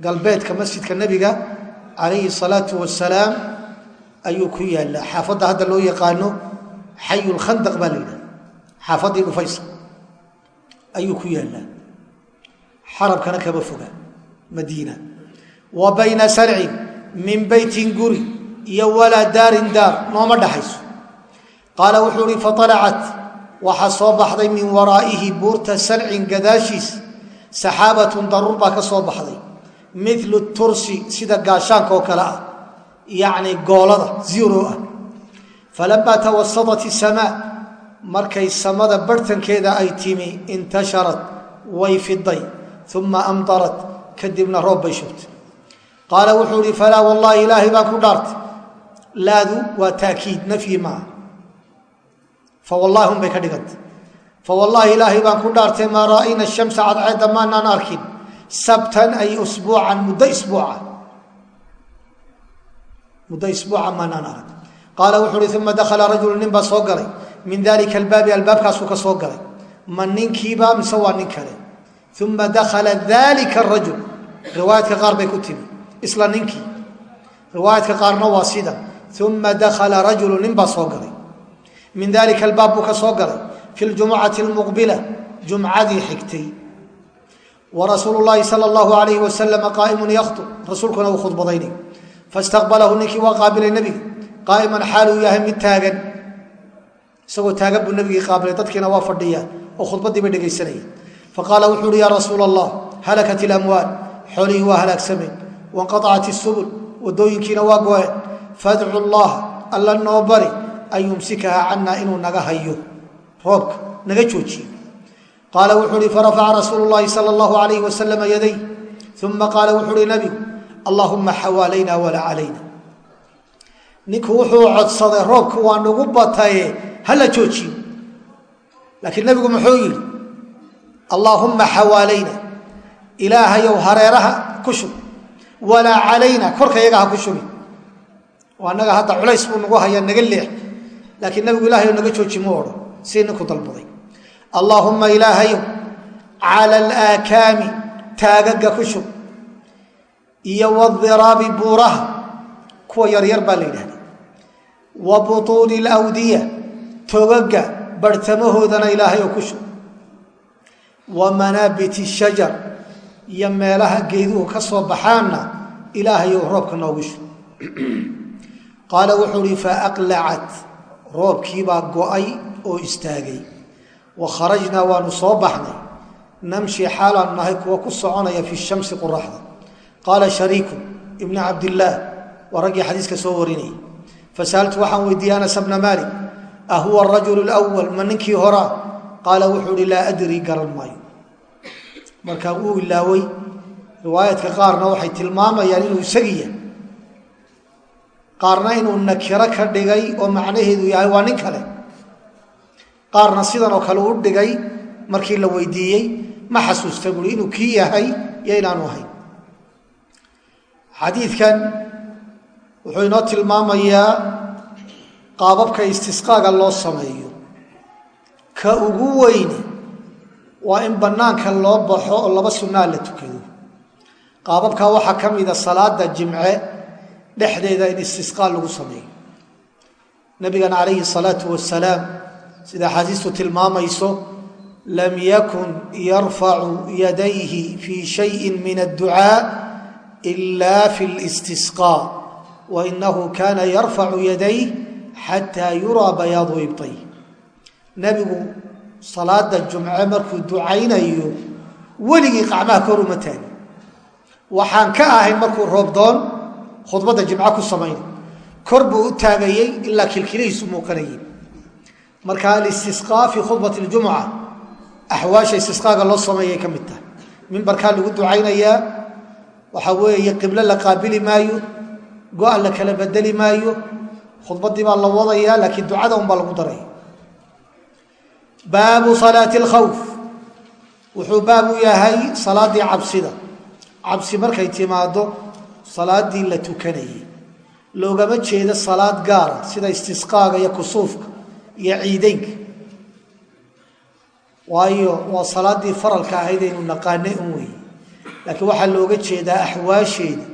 Galbeedka masjidka nebiga calayhi salaatu wasalaam ayuu ku yaallaa. Xaafadda hadda loo yaqaano xayulkhandaq baa la yidhahda xaafaddii dhufayska ayuu ku yaallaa. Xarabkana kama foga. Madiina. Wa bayna sarcin min beytin guri iyo walaa daarin daar. Nooma dhaxayso qaala wuxuu ihi faalacat waxaa soo baxday min waraa'ihi buurta sarcin gadaashiis saxaabatun daruur baa ka soo baxday. Milu tursi sida gaashaanka oo kale ah. Yacni goolada ziro ah. Falamaa tawasadat isamaa markay samada barhtankeeda ay timi intasharat way fiday uma amdarat kadibna roob bay shubtay. Qaala wuxuu ihi falaa wallaahi ilaahay baan ku dhaartay. Laadu waa taakiid nafyi maaha. Fawallaahi un bay ka dhigantay fawallaahi ilaahay baan ku dhaartay maa ra'ayna shamsa cadceedda maanaan arkin sabtan ay usbuucan muddo isbuuca muddo isbuuca maanaan arag qaala wuxuu uhi uma dakhala rajulu nin baa soo galay min dalika albaabi albaabkaasuu ka soo galay ma ninkiiba mise waa nin kale uma dakhala dalika arajul riwaayadka qaar bay ku timi isla ninkii riwaayadka qaarna waa sida uma dakhala rajulu nin baa soo galay min dalika albaab buu ka soo galay fi ljumucati almuqbila jumcadii xigtay. Wa rasuulu llaahi sala allahu alayhi wasalama qaa'imun yakhtub rasuulkuna uu khudbadaynay fastaqbalahu ninkii waa qaabilay nebiga qaa'iman xaaluu yahay mid taagan. Isagoo taagan buu nebigii qaabilay dadkiina waa fadhiyaa oo khudbaddii bay dhegaysanayeen faqaala wuxuu uhi yaa rasuula allah halakat ilamwaal xoolihii waa halaagsameen wanqaacat isubul wadooyinkiina waa go-een fadcu llah alla noo bari an yumsikaha cannaa inuu naga hayo roobka naga joojiyo qaala wuxuu uhi farafaca rasuulu llaahi sala allahu alayh wasalama yaday. Uma qaala wuxuu uhi nabigu allaahuma xawaalayna walaa calayna ninku wuxuu codsaday roobka waa nagu bataye hala joojiyo laakiin nebigu muxuu yidhi allaahumma xawaalayna ilaahayow hareeraha ku shub walaa calayna korka iyaga ha ku shubi oo annaga hadda culays buu nagu hayaa nabigu sii ninku dalbaday. Allaahumma ilaahayow cala alaakaami taagaga ku shub iyo wadiraabi buuraha kuwa yaryar baa la yidhahda wa butuuni alawdiya togaga barhtamahoodana ilaahayow ku shub. Wa manaabiti shajar iyo meelaha geeduhu ka soo baxaanna ilaahayow roobka noogu shub. Qaala wuxuu uhi faaqlacat roobkiibaa go'ay oo istaagay. Wa kharajnaa waanu soo baxnay. Namshi xaalaan nahay kuwa ku soconaya fi shamsi qoraxda qaala shariiku ibni cabdillaah waa raggii xadiiska soo warinayay fasa'altu waxaan weydiiyey anas bna maalik a huwa arajulu ma ninkii horaa qaala wuxuu uhi laa adrii garan maayo. Markaa uu ilaaway riwaayadka qaarna waxay tilmaamayaan inuu isagiya qaarna inuu nakiro ka dhigay oo macnaheedu yahay waa nin kale qaarna sidan oo kale u dhigay markii la weydiiyey ma xasuusta buui inuu kii yahay iyo inaanu ahayn xadiidkan wuxuu inoo tilmaamayaa qaababka istisqaaga loo sameeyo. Ka ugu weyne waa in bannaanka loo baxo oo laba sunnaa la tukado. Qaababkaa waxaa ka mida salaada jimce dhexdeeda in istisqaa lagu sameeyo. Nabigana calayhi salaatu wasalaam sida axaadiistu tilmaamayso lam yakun yarfacu yadayhi fii shayin min adducaa ila fi listisqaa wa inahu kana yarfacu yadayh xataa yuraa bayaadu ibtay. Nebigu salaada jumce markuu ducaynayo weligii qacmaha kor uma taagin waxaan ka ahayn markuu roobdoon khudbadda jimco ku samayna kor buu u taagayey ilaa kilkilihiisu muuqanayay marka alistisqaa fii khudbati ljumuca axwaasha istisqaaga loo sameeyay ka mid tahay. Mimbarkaa lagu ducaynayaa waxaa weeye qiblo la qaabili maayo go-a la kala bedeli maayo khudbaddii baa la wadayaa laakiin ducada unbaa lagu daraya baabu salaati alkhawf. Wuxuu baabu yahay salaaddii cabsida. Cabsi markay timaado salaadii la tukanayay. Loogama jeedo salaad gaara sida istisqaaga iyo kusuufka iyo ciideynka waayo waa salaaddii faralka ahayd aynu naqaanay un weeye laakiin waxaa looga jeedaa axwaasheeda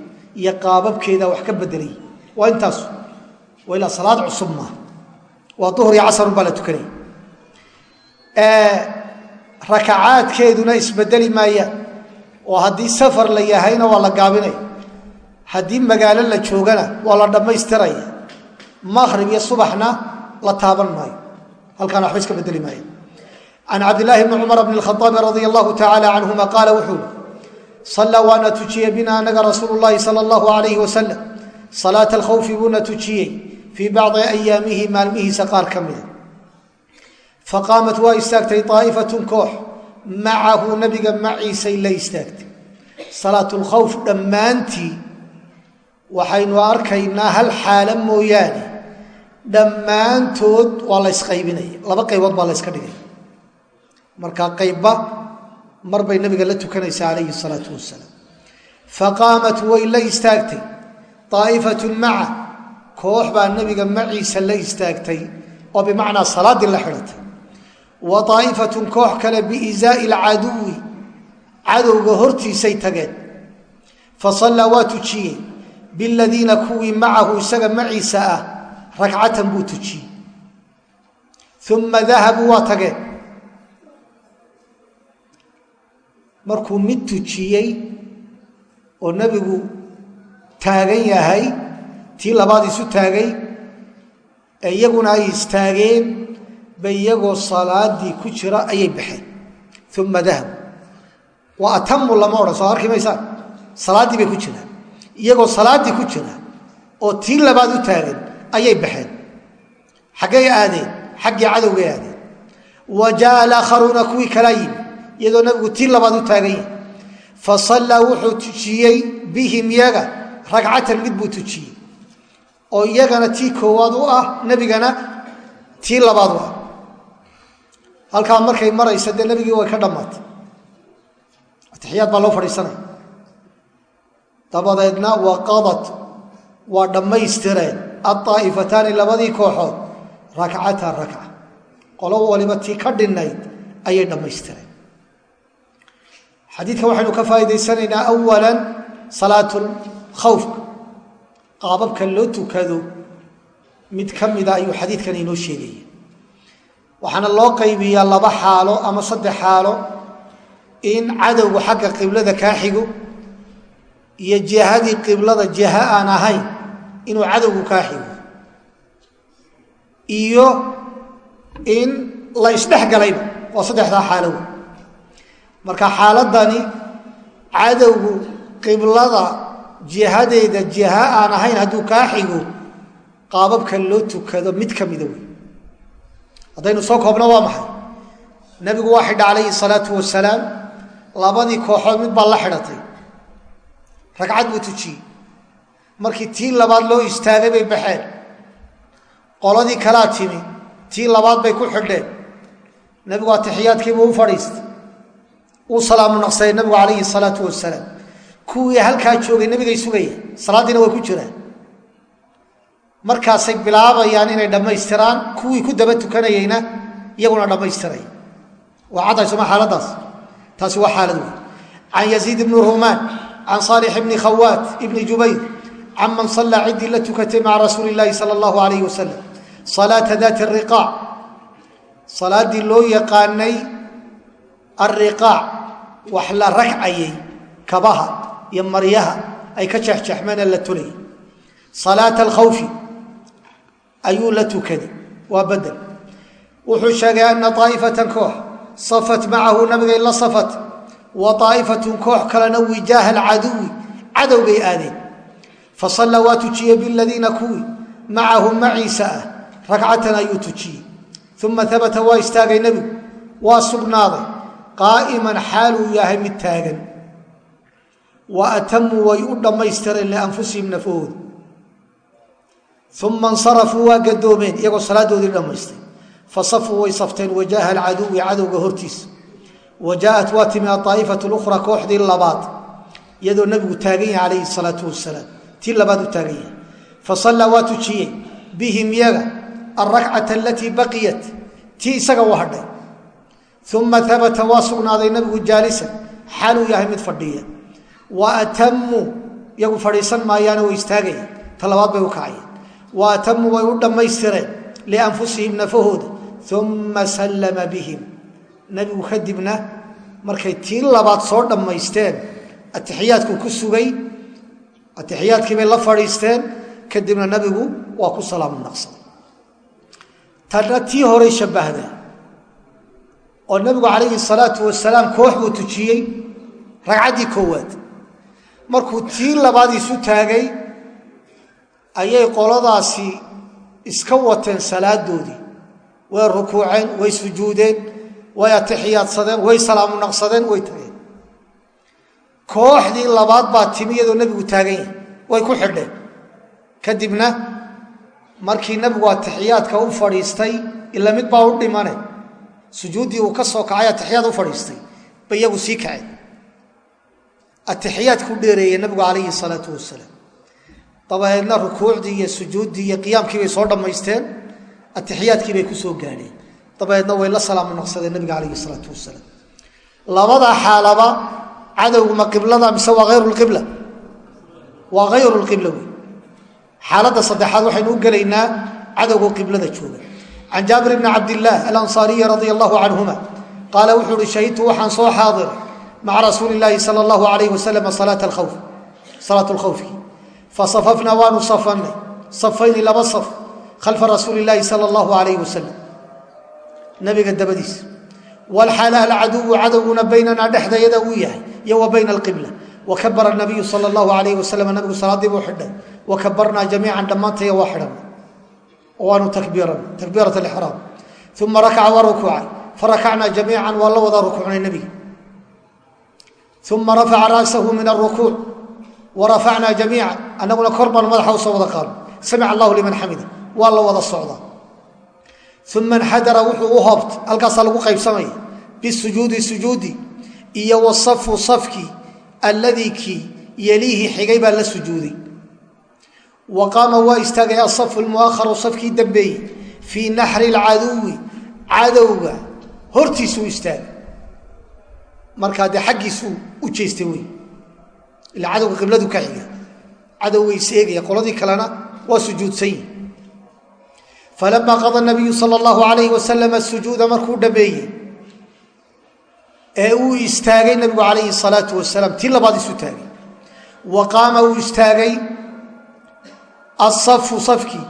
iyo qaababkeeda wax ka bedelay. Waa intaas waa ilaa salaad cusub maaha waa duhur iyo casarun baa la tukanaya rakacaadkeeduna isbedeli maayaan oo haddii safar la yahayna waa la gaabinaya haddii magaalo la joogana waa la dhammaystiraya. Maqhrib iyo subaxna la taaban maayo. Halkaana waxba iska bedeli maaya can cabdillaahi bni cumar bni lkhaaabi radia allahu tacaala canhuma qaala wuxuu sallaa waana tujiyey bina anaga rasuulu llahi sala allahu alayhi wasalam salaata alkhawfi buuna tujiyey fii bacdi ayaamihi maalmihiisa qaar ka mida faqaamat waa istaagtay aa'ifatun koox. Macahu nabiga maciisay la istaagtay. Salaat lkhawf dhammaantii waxaynu arkaynaa hal xaalo mooyaane dhammaantood waa la ysqaybinaya laba qaybood baa la yska dhigay. Marka qaybba mar bay nabiga la tukanaysa calayhi salaatu wasalaam faqaamat way la istaagtay. Aa'ifatun maca koox baa nabiga maciisa la istaagtay oo bimacnaa salaaddii la xidhatay. Wa aa'ifatun koox kale biizaai alcaduwi cadowga hortiisay tageen. Fasallaa waa tujiyey biladiina kuwii macahu isaga maciisa ah ragcatan buu tujiyey uma dahabuu waa tageen markuu mid tujiyey oo nebigu taagan yahay tii labaad isu taagay ee iyaguna ay istaageen bay iyagoo salaadii ku jira ayay baxeen uma dahabu wa atamu lama odhan soo arki maysaan salaaddii bay ku jiraan iyagoo salaaddii ku jira oo tii labaad u taagan ayay baxeen. Xaggay aadeen xaggii cadowgay aadeen. Wa jaaa alaakharuuna kuwii kalaa yimi iyadoo nabigu tii labaad u taagan yahay fa sallaa wuxuu tujiyey bihim iyaga ragcatan mid buu tujiyey. Oo iyagana tii koowaad u ah nebigana tii labaad u ah. Halkaa markay maraysa dee nebigii way ka dhammaatay. Atixiyaad baa loo fadhiisanaya dabadeedna waqadat waa dhammaystireen aaa'ifataani labadii kooxood rakcatan rakca qolo waliba tii ka dhinnayd ayay dhammaystireen xadiidka waxaynu ka faa'idaysanaynaa awalan salaatu khawfka qaababka loo tukado mid ka mida ayuu xadiidkan inoo sheegaya waxaana loo qaybiyaa laba xaalo ama saddex xaalo in cadowgu xagga qiblada kaa xigo iyo jihadii qiblada jiha aan ahayn inuu cadowgu kaa xigo. Iyo in la isdhex galayba waa saddexdaa xaalow marka xaaladani cadowgu qiblada jihadeeda jiha aan ahayn hadduu kaa xigo qaababka loo tukado mid ka mida wey haddaynu soo koobno waa maxay? Nebigu waa xidha calayhi salaatu wasalaam labadii kooxood mid baa la xidhatay. Ragcad buu tujiyey markii tii labaad loo istaagay bay baxeen. Qoladii kalaa timi tii labaad bay ku xidheen. Nebigu atixiyaadkiibuu u fadhiistay uu salaamu naqsaday nebigu calayhi salaatu wasalaam kuwii halkaa joogay nebigay sugaya salaaddiina way ku jiraan. Markaasay bilaabayaan inay dhammaystiraan kuwii ku daba tukanayeyna iyaguna dhammaystiray. Waa cadday soma xaaladaas? Taasi waa xaalad wey can yaziid ibni rumaan can saalix ibni khawaat ibni jubayr can man sallaa ciddii la tukatay maca rasuuli illaahi sala allahu alayh wasalam salaata daati ariqaac salaaddii loo yaqaanay alriqaac wax la ragcayay kabaha iyo maryaha ay ka jeexjeexmeen la tulayay salaata alkhawfi ayuu la tukaday waa bedel wuxuu sheegay ana aa'ifatan koox safat macahu nabigay la safat wa aa'ifatun koox kalena wijaaha alcaduwi cadowgay aadeen fasallaa waa tujiyey biladiina kuwii macahu maciisa ah ragcatan ayuu tujiyey uma abata waa istaagay nebigu waa sugnaaday qaa'iman xaaluu yahay mid taagan wa atamuu way u dhammaystireen lianfusihim nafahooda uma insarafuu waa gadoomeen iyagoo salaadoodii dhammaystay fasafuu way safteen wajaaha alcaduwi cadowga hortiisa wa jaaءat waa timi aطaa'ifatu اlukhra kooxdii labaad iyadoo nebigu taagan yahay calayhi الsalaatu wasalaam tii labaad u taagan yahay fasallaa waa tujiyey bihim yaga alrakcata alatii baqiyat tii isaga u hadhay. Uma abata waa sugnaaday nebigu jaalisan xaaluu yahay mid fadhiya. Wa atamuu iyagu fadhiisan maayaano way istaagayeen ta labaad bay u kacayeen wa atamuu way u dhammaystireen lianfusihim nafahooda. Uma sallama bihim. Nebigu kadibna markay tii labaad soo dhammaysteen atixiyaadku ku sugay atixiyaadkii bay la fadhiisteen kadibna nebigu waa ku salaamu naqsaday tanna tii horay shabbahda oo nebigu calayhi salaatu wasalaam koox buu tujiyey ragcaddii koowaad. Markuu tii labaad isu taagay ayay qoladaasi iska wateen salaadoodii way rukuuceen way sujuudeen way atixiyaadsadeen way salaamu naqsadeen way tageen kooxdii labaad baa timi iyadoo nebigu taagan yahay. Way ku xidheen. Kadibna markii nebigu atixiyaadka u fadhiistay ila mid baa u dhimane. Sujuuddii uu ka soo kacay atixiyaad u fadhiistay. Bay iyagu sii kaceen. Atixiyaadku dheereeye nebigu calayhi salaatu wasalaam. Dabadeedna rukuucdii iyo sujuuddii iyo qiyaamkii bay soo dhammaysteen. Atixiyaadkii bay ku soo gaadheen. Dabadeedna way la salaamu naqsadeen nebiga calayhi salaatu wasalaam. Labada xaalaba cadowguma qiblada mise waa hayru lqibla waa hayru lqibla wey xaaladda saddexaad waxaynu u gelaynaa cadowga qiblada jooga. Can jaabir bni cabdillaah alansaariyi radia allahu canhuma qaala wuxuu uhi shahidtu waxaan soo xaadiray maca rasuuli illaahi sala allahu alayh wasalam salaat alkhawf salaat lkhawfki fasafafnaa waanu safannay safayni laba saf khalfa rasuuli illaahi sala allahu alayh wasalam nabiga dabadiisa walxaala alcaduwu cadowguna baynanaa dhexdayada uu yahay iyo wa bayna alqibla. Wakabara nabiyu sal allahu alayh wasalam nabigu salaadii buu xidhay. Wa jamiican dhammaantaya waa xidhan. Waanu takbiiran takbiirat alixraam uma rakaca waa rukuucay. Farakacnaa jamiican waa la wada rukuucnay nebiga uma rafaca ra'sahu min arukuuc wa rafacnaa annaguna kor baan madaxa u soo wada qaadno. Samic allahu liman xamida. Waa la wada socdaa uma inxadara wuxuu u hoobtay halkaasaa lagu qaybsamaya. Bisujuudi sujuudi iyo wasafu safkii alladii kii yeliihi xigay baa la sujuuday. Wa qaama waa istaagay asafu lmu'aharu safkii dambeeyey fii naxri alcaduwi cadowga hortiisuu istaagay. Markaa dee xaggiisuu u jeestay wey ila cadowga qibladu ka xiga cadowga iseegaya qoladii kalena waa sujuudsan yihi falama qada nabiyu sal allahu alayh wasalam asujuuda markuu dhameeyey ee uu istaagay nabigu calayhi salaau wasalaam. Tii labaad isu taagay. Wa qaama uu istaagay asafu safkii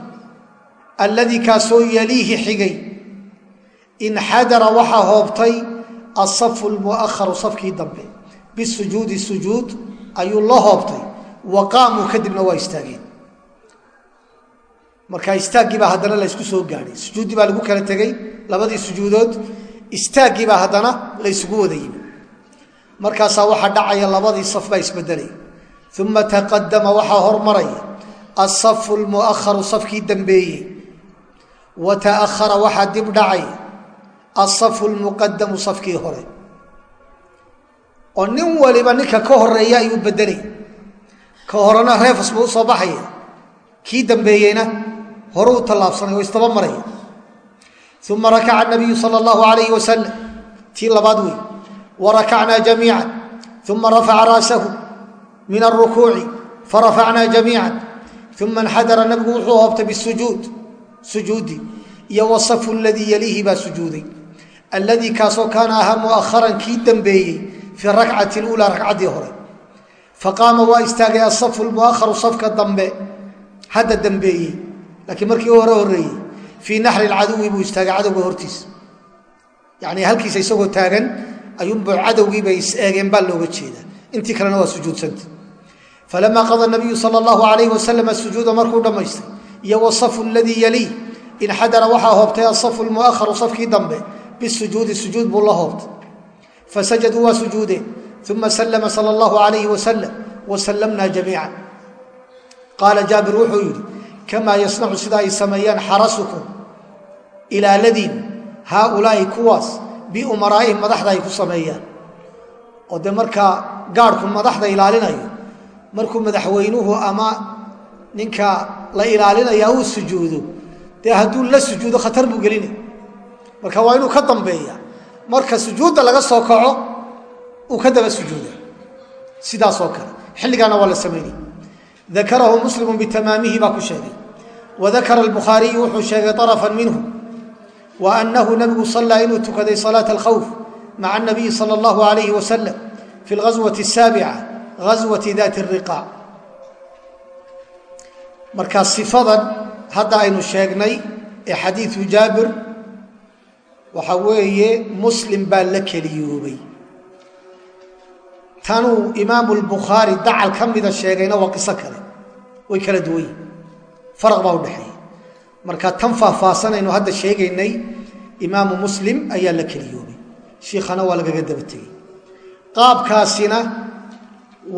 alladii kaasoo yaliihi xigay. Inxadara waxaa hoobtay asafu lmu'aharu safkii dambe. Bisujuudi sujuud ayuu la hoobtay. Wa qaamuu kadibna waa istaageen. Marka istaaggiibaa haddana laysku soo gaadhay sujuuddii baa lagu kala tegey labadii sujuudood istaaggiibaa haddana laysugu wada yimi markaasaa waxaa dhacaya labadii saf baa isbedelaya uma taqadama waxaa hormaraya asafu lmu'aharu safkii dambeeyey. Wa ta'ahara waxaa dib dhacay. Asafu lmuqadamu safkii hore. Oo nin waliba ninka ka horreeya ayuu bedelay ka horena reefas buu u soo baxaya. Kii dambeeyeyna hore u tallaabsanay oo istaba maraya uma rakaca nabiyu sal allahu alayh wasalam tii labaad wey wa rakacnaa jamiica uma rafaca ra'sahu min arukuuci farafacnaa jamiica uma inxadara nabigu wuxuu hoobtay bisujuud sujuudi iyo wasafu aladii yaliihi baa sujuuday alladii kaasoo kaana ahaa mu'aharan kii dambeeyey fii rakcati lulaa ragcaddii hore faqaama waa istaagay asafu lmu'aharu safka dambe hadda dambeeyey laakiin markii hore horeeyey fii naxri lcaduwi buu istaagay cadowga hortiisa. Yacnii halkiisa isagoo taagan ayuunbu cadowgiibay is eegeen baa looga jeedaa. Intii kalena waa sujuudsanta falama qada nabiyu sal allahu alayh wasalam asujuuda markuu dhammaystay iyo wasafu aladii yaliih inxadara waxaa hoobtay asafu lmu'aharu safkii dambe bisujuudi sujuud buu la hoobtay. Fasajaduu waa sujuudeen uma sallama sal allahu alayhi wasalam wasallamna jamiica qaala jaabir wuxuu yidhi kamaa yasnacu sida ay sameeyaan xarasukum ilaaladiin haaulaa'i kuwaas biumaraa'ihim madaxda ay ku sameeyaan. Oo dee markaa gaadhku madaxda ilaalinayo markuu madaxweynuhu ama ninka la ilaalinaya uu sujuudo dee hadduu la sujuudo khatar buu gelinay marka waa inuu ka dambeeya. Marka sujuudda laga soo kaco uu ka daba sujuuda. Sidaasoo kale xilligaana waa la samaynay dakarahu muslimu bitamaamihi baa ku sheegay wadakara albukhaariyu wuxuu sheegay طarafan minhu wa anahu nabigu sallaa inuu tukaday salaata alkhawf maca anabiyi sala allahu alayhi wasalam fi lghaswati asaabica ghaswati dati riqaac marka sifadan hadda aynu sheegnay ee xadiidu jaabir waxa weeye muslim baa la keliyoobay tanuu imaamu lbukhaari dacal ka mida sheegayna waa qiso kale way kala duwan yihiin faraq baa udhexeeya marka tan faahfaasanaynu hadda sheegaynay imaamu muslim ayaa la keliyoobay. Shiikhana waa lagaga daba tegey. Qaabkaasina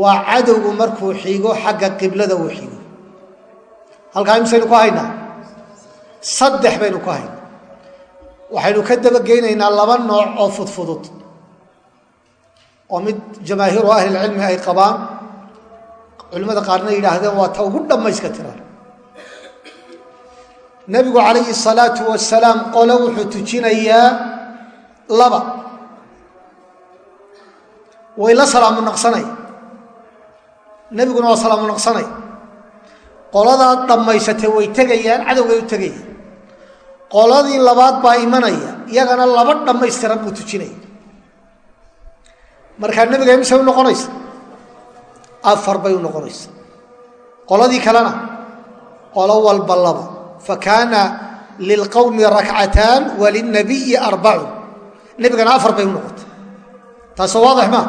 waa cadowgu markuu xigo xagga qiblada uu xigo halkaa imsaynu ku haynaa? Saddex baynu ku haynaa. Waxaynu ka dabageynaynaa laba nooc oo fudfudud. Oo mid jamaahiiru ahlilcilmi ay qabaan. Culimmada qaarna yidhaahdeen waa ta ugu dhammayska tiran nebigu calayhi salaatu wasalaam qole wuxuu tujinayaa laba. Way la salaamu naqsanaya nebiguna waa salaamu naqsanay. Qoladaad dhammaysatay way tegayaan cadowgay u tegayaan qoladii labaad baa imanaya iyagana laba dhammaystiran buu tujinaya markaa nebiga imise u noqonaysa? Afar bay u noqonaysa. Qoladii kalena qolo walba laba fa kaana lilqowmi rakcataan walilnabiyi arbacun nebigana afar bay u noqotay taasoo waadax maa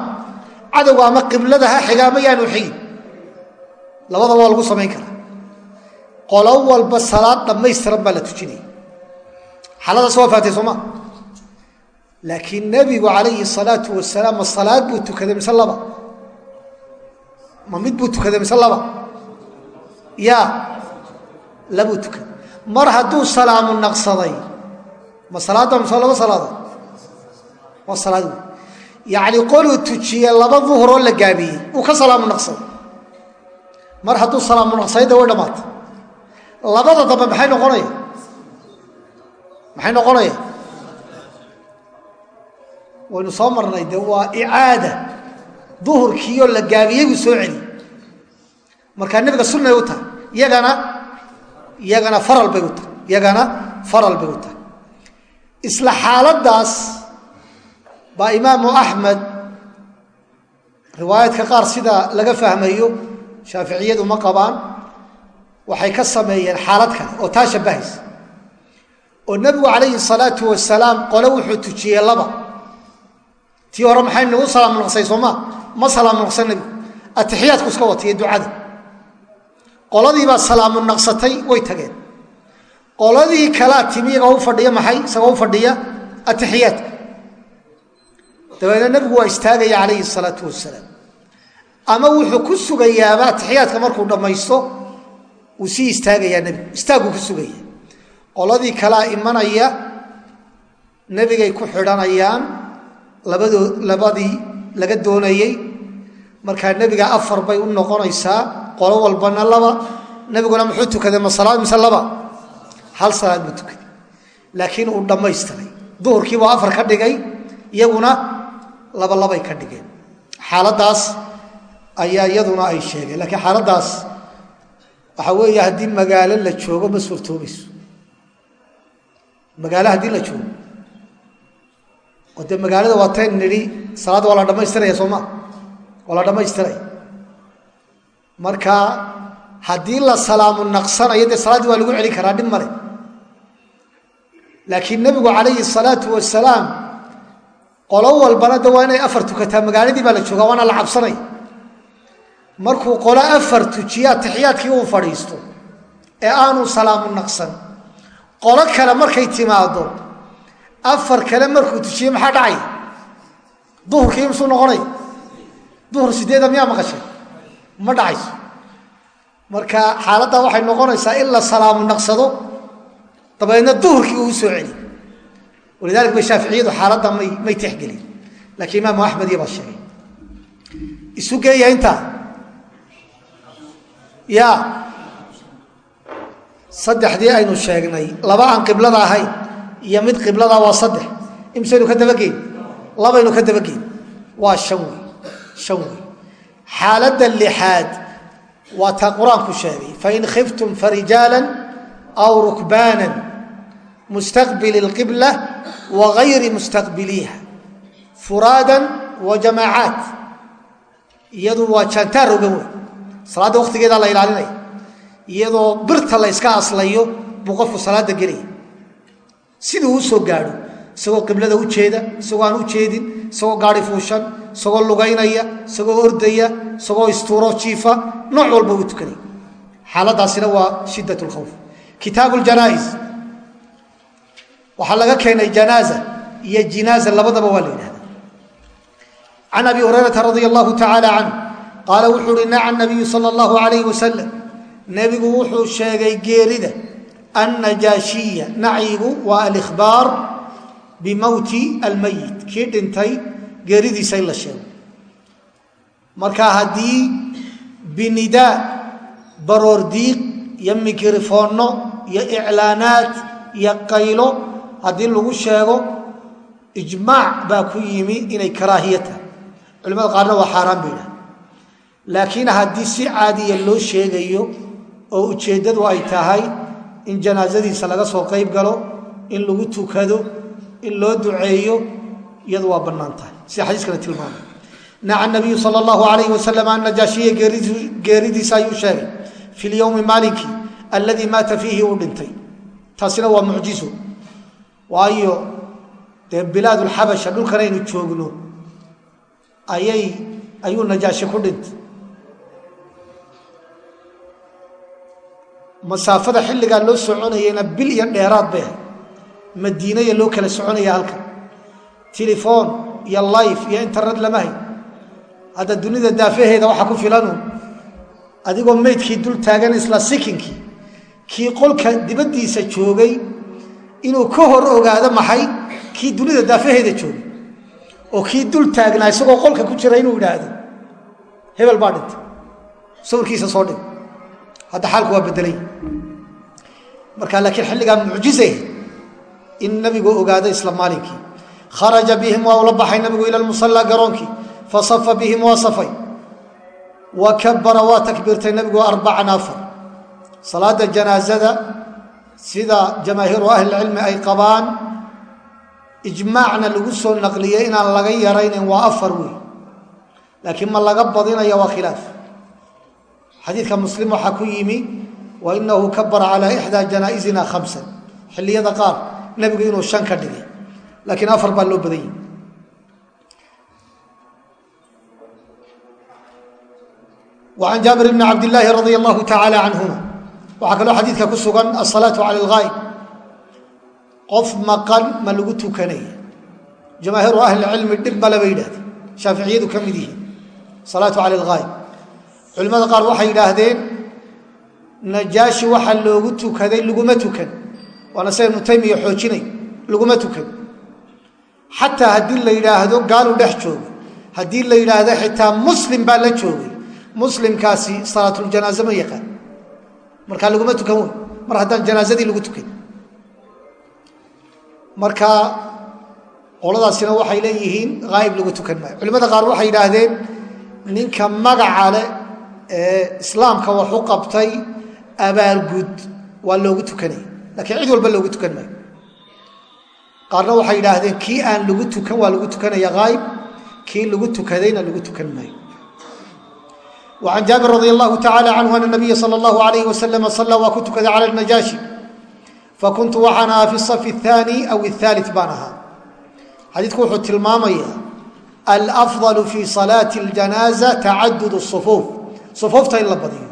cadowga ama qiblada ha xiga ama yaanu xigin labadaba waa lagu samayn karaa qolo walba salaad dhammaystiran baa la tujinaya xaaladaas waa faatay sooma laakiin nebigu calayhi salaatu wasalaam ma salaad buu tukaday mise laba ma mid buu tukaday mise laba mar hadduu salaamu naqsaday. Ma salaadda mise laba salaadood waa salaad yacni qoluu tujiye laba duhroo la gaabiyey uu ka salaamu naqsaday. Mar hadduu salaamu naqsaday de way dhamaatay. Labada dambe maxay noqonaya maxay noqonaya waynu soo marnay de waa icaada duhurkiioo la gaabiyey buu soo celi markaa nebiga sunnay u tahay iyagana iyagana faral bay u tahay iyagana faral bay u tahay. Isla xaaladdaas baa imaamu axmed riwaayaadka qaar sida laga fahmayo shaaficiyadu ma qabaan waxay ka sameeyeen xaalad kale oo taa shabbahaysa oo nebigu calayhi salaatu wasalaam qole wuxuu tujiyey laba. Tii hore maxay nagu salaam naqsay sooma ma? Salaam naqsan nebigu. Atixiyaadku iska wataiyo ducada qoladiibaa salaamu naqsatay way tageen. Qoladii kalaa timi iyagoo u fadhiya maxay? Isagoo u fadhiya atixiyaadka dabeedna nebigu waa istaagaya calayhi salaatu wasalaam ama wuxuu ku sugayaaba atixiyaadka markuu dhammaysto wuu sii istaagayaa nebigu. Istaaguu ku sugaya. Qoladii kalaa imanaya nebigay ku xidhanayaan labadoo labadii laga doonayey markaa nebiga afar bay u noqonaysaa qolo walbana laba. Nebiguna muxuu tukaday ma salaad mise laba? Hal salaad buu tukaday. Laakiin uu dhammaystiray. Duhurkiibuu afar ka dhigay iyaguna laba labay ka dhigeen. Xaaladdaas ayaa iyaduna ay sheegeen. Laakiin xaaladdaas waxaa weeye haddii magaalo la joogo ma suurtoobayso. Magaalo haddii la joogo. Oo dee magaalada waa tayn nidhi salaadda waa la dhammaystiraya soo maa waa la dhammaystiraya marka haddii la salaamu naqsanayo dee salaaddii waa lagu celin karaa dhib male laakiin nebigu calayhi salaatu wasalaam qolo walbana de waa inay afar tukataa magaaladii baa la joogaa waana la cabsanaya markuu qolo afar tujiya atixiyaadkii uu fadhiisto ee aanu salaamu naqsan qolo kale markay timaado afar kale markuu tujiye maxaa dhacay? Duhurkii misuu noqonaya duhur sideeda miyaa maqashay ma dhacayso marka xaaladdaa waxay noqonaysaa in la salaamu naqsado dabeedna duhurkii uu soo celi walidalik bay shaaficiyadu xaaladda may may tixgelin laakiin imaamu axmed iyo baa sheegay. Isu geeya intaa? Ya. Saddexdii aynu sheegnay laba aan qiblada ahayn iyo mid qiblada waa saddex. Imsaynu ka dabageyn labaynu ka dabageyn waa shan wey shan wey xaaladda lixaad waa taa qur'aanku sheegay fain khiftum farijaalan aw rukbaanan mustaqbili اlqibla wagayri mustaqbiliiha furaadan wa jamaacaat iyadu waa jaantaar oga wey salaadda wakhtigeedaa la ilaalinaya iyadoo birta la yska aslayo buu qofku salaadda gelaya siduu u soo gaadho isagoo qiblada u isagoo aan u isagoo gaari isagoo lugaynaya isagoo ordaya isagoo istuuro jiifa nooc walba uu tukanay. Xaaladaasina waa shiddat lkhawf kitaabu ljanaa'is waxaa laga keenay janaaza iyo jinaaza labadaba waa la yidhahda can abi hurayrata radia allahu tacaala canh qaala wuxuu uhi naca nabiyu sala allahu alayh wasalam nebigu wuxuu sheegay geerida annajaashiya nacyigu waa alikhbaar bimowti almayit kii dhintay geeridiisa in la sheego marka haddii binidaa baroordiiq iyo mikrifoonno iyo iclaanaad iyo qaylo haddii lagu sheego ijmaac baa ku yimi inay karaahiya tahay. Culimada qaarna waa xaaraan bay idhaha laakiin haddii si caadiya loo sheegayo oo ujeeddadu ay tahay in janaasadiisa laga soo qayb galo in lagu tukado in loo duceeyo iyadu waa bannaan tahay sida xadiiskana tilmaamay. Naca nabiyu sal allahu alayh wasalam an najaashiya geeridiisa ayuu sheegay fi lyowmi maalinkii alladii maata fiihi uu dhintay. Taasina waa mucjizo waayo dee bilaad lxabasha dhulkan aynu joogno ayay ayuu najaashi ku dhintay. Masaafada xilligaa loo soconayana bil iyo dheeraad bay ahay madiinaya loo kala soconaya halkan. Telefoon iyo life iyo internet lama hay hadda dunida daafaheeda waxaa ku filanu adigoo meydkii dul taagan isla sikinkii kii qolka dibaddiisa joogay inuu ka hor ogaado maxay kii dunida daafaheeda joogay oo kii dul taagnaa isagoo qolka ku jira inuu idhaahdo hebel baa dhintay. Sawirkiisa soo dhig. Hadda xaalku waa bedelay marka laakiin xilligaa mucjizay in nabigu ogaado isla maalinkii kharaja bihim waa ula baxay nabigu ila lmusallaa garoonkii fasafa bihim waa safay. Wa kabara waa takbiirtay nabigu arbacan afar. Salaada janaasada sida jamaahiiru ahlilcilmi ay qabaan ijmaacna lagu soo naqliyey inaan laga yaraynayn waa afar wey. Laakiin ma laga badinaya waa khilaaf. Xadiidka muslim waxaa ku yimi wa inahu kabara calaa ixdaa janaaizina khamsan. Xilliyada qaar nebigu inuu shan ka dhigay laakiin afar baa loo badan yihi wa can jaabir bni cabdillaahi radia allahu tacaala canhuma waxaa kaloo xadiidka ku sugan asalaatu cala alghaayb qof maqan ma lagu tukanaya jamaahiiru ahlicilmi dhib male bay yidhahdeen. Shaaficiyadu ka mid yihiin. Salaatu cala alghaayb culimmada qaar waxay yidhaahdeen najaashi waxa loogu tukaday laguma tukan. Waana sida ibnu taymiya xoojinay xataa haddii la yidhaahdo gaalu dhex jooga haddii la yidhaahdo xitaa muslim baa la joogay muslimkaasi salaatuljanaaze ma yaqaan. Markaa laguma tukan wey mar haddaan janaazadii lagu tukan. Marka qoladaasina waxay leeyihiin haayib lagu tukan maayo. Culimmada qaar waxay yidhaahdeen ninka magaca leh ee islaamka wax u qabtay abaalgud waa loogu tukanaya lakiin cid walba loogu tukan maayo qaarna waxay yidhaahdeen kii aan lagu tukan waa lagu tukanaya aayib kii lagu tukadayna lagu tukan maayo. An jaabir radi allahu tacala canhu ana nabiya sal allahu alayh wasalama salla waa ku tukaday cala najaashi fakuntu waxaan ahaa fi safi aani aw aali baan ahaa. Xadiidku wuxuu tilmaamaya alafضal fi salaati اljanaaza tacadud sufuuf. Sufuufta in la badiyo.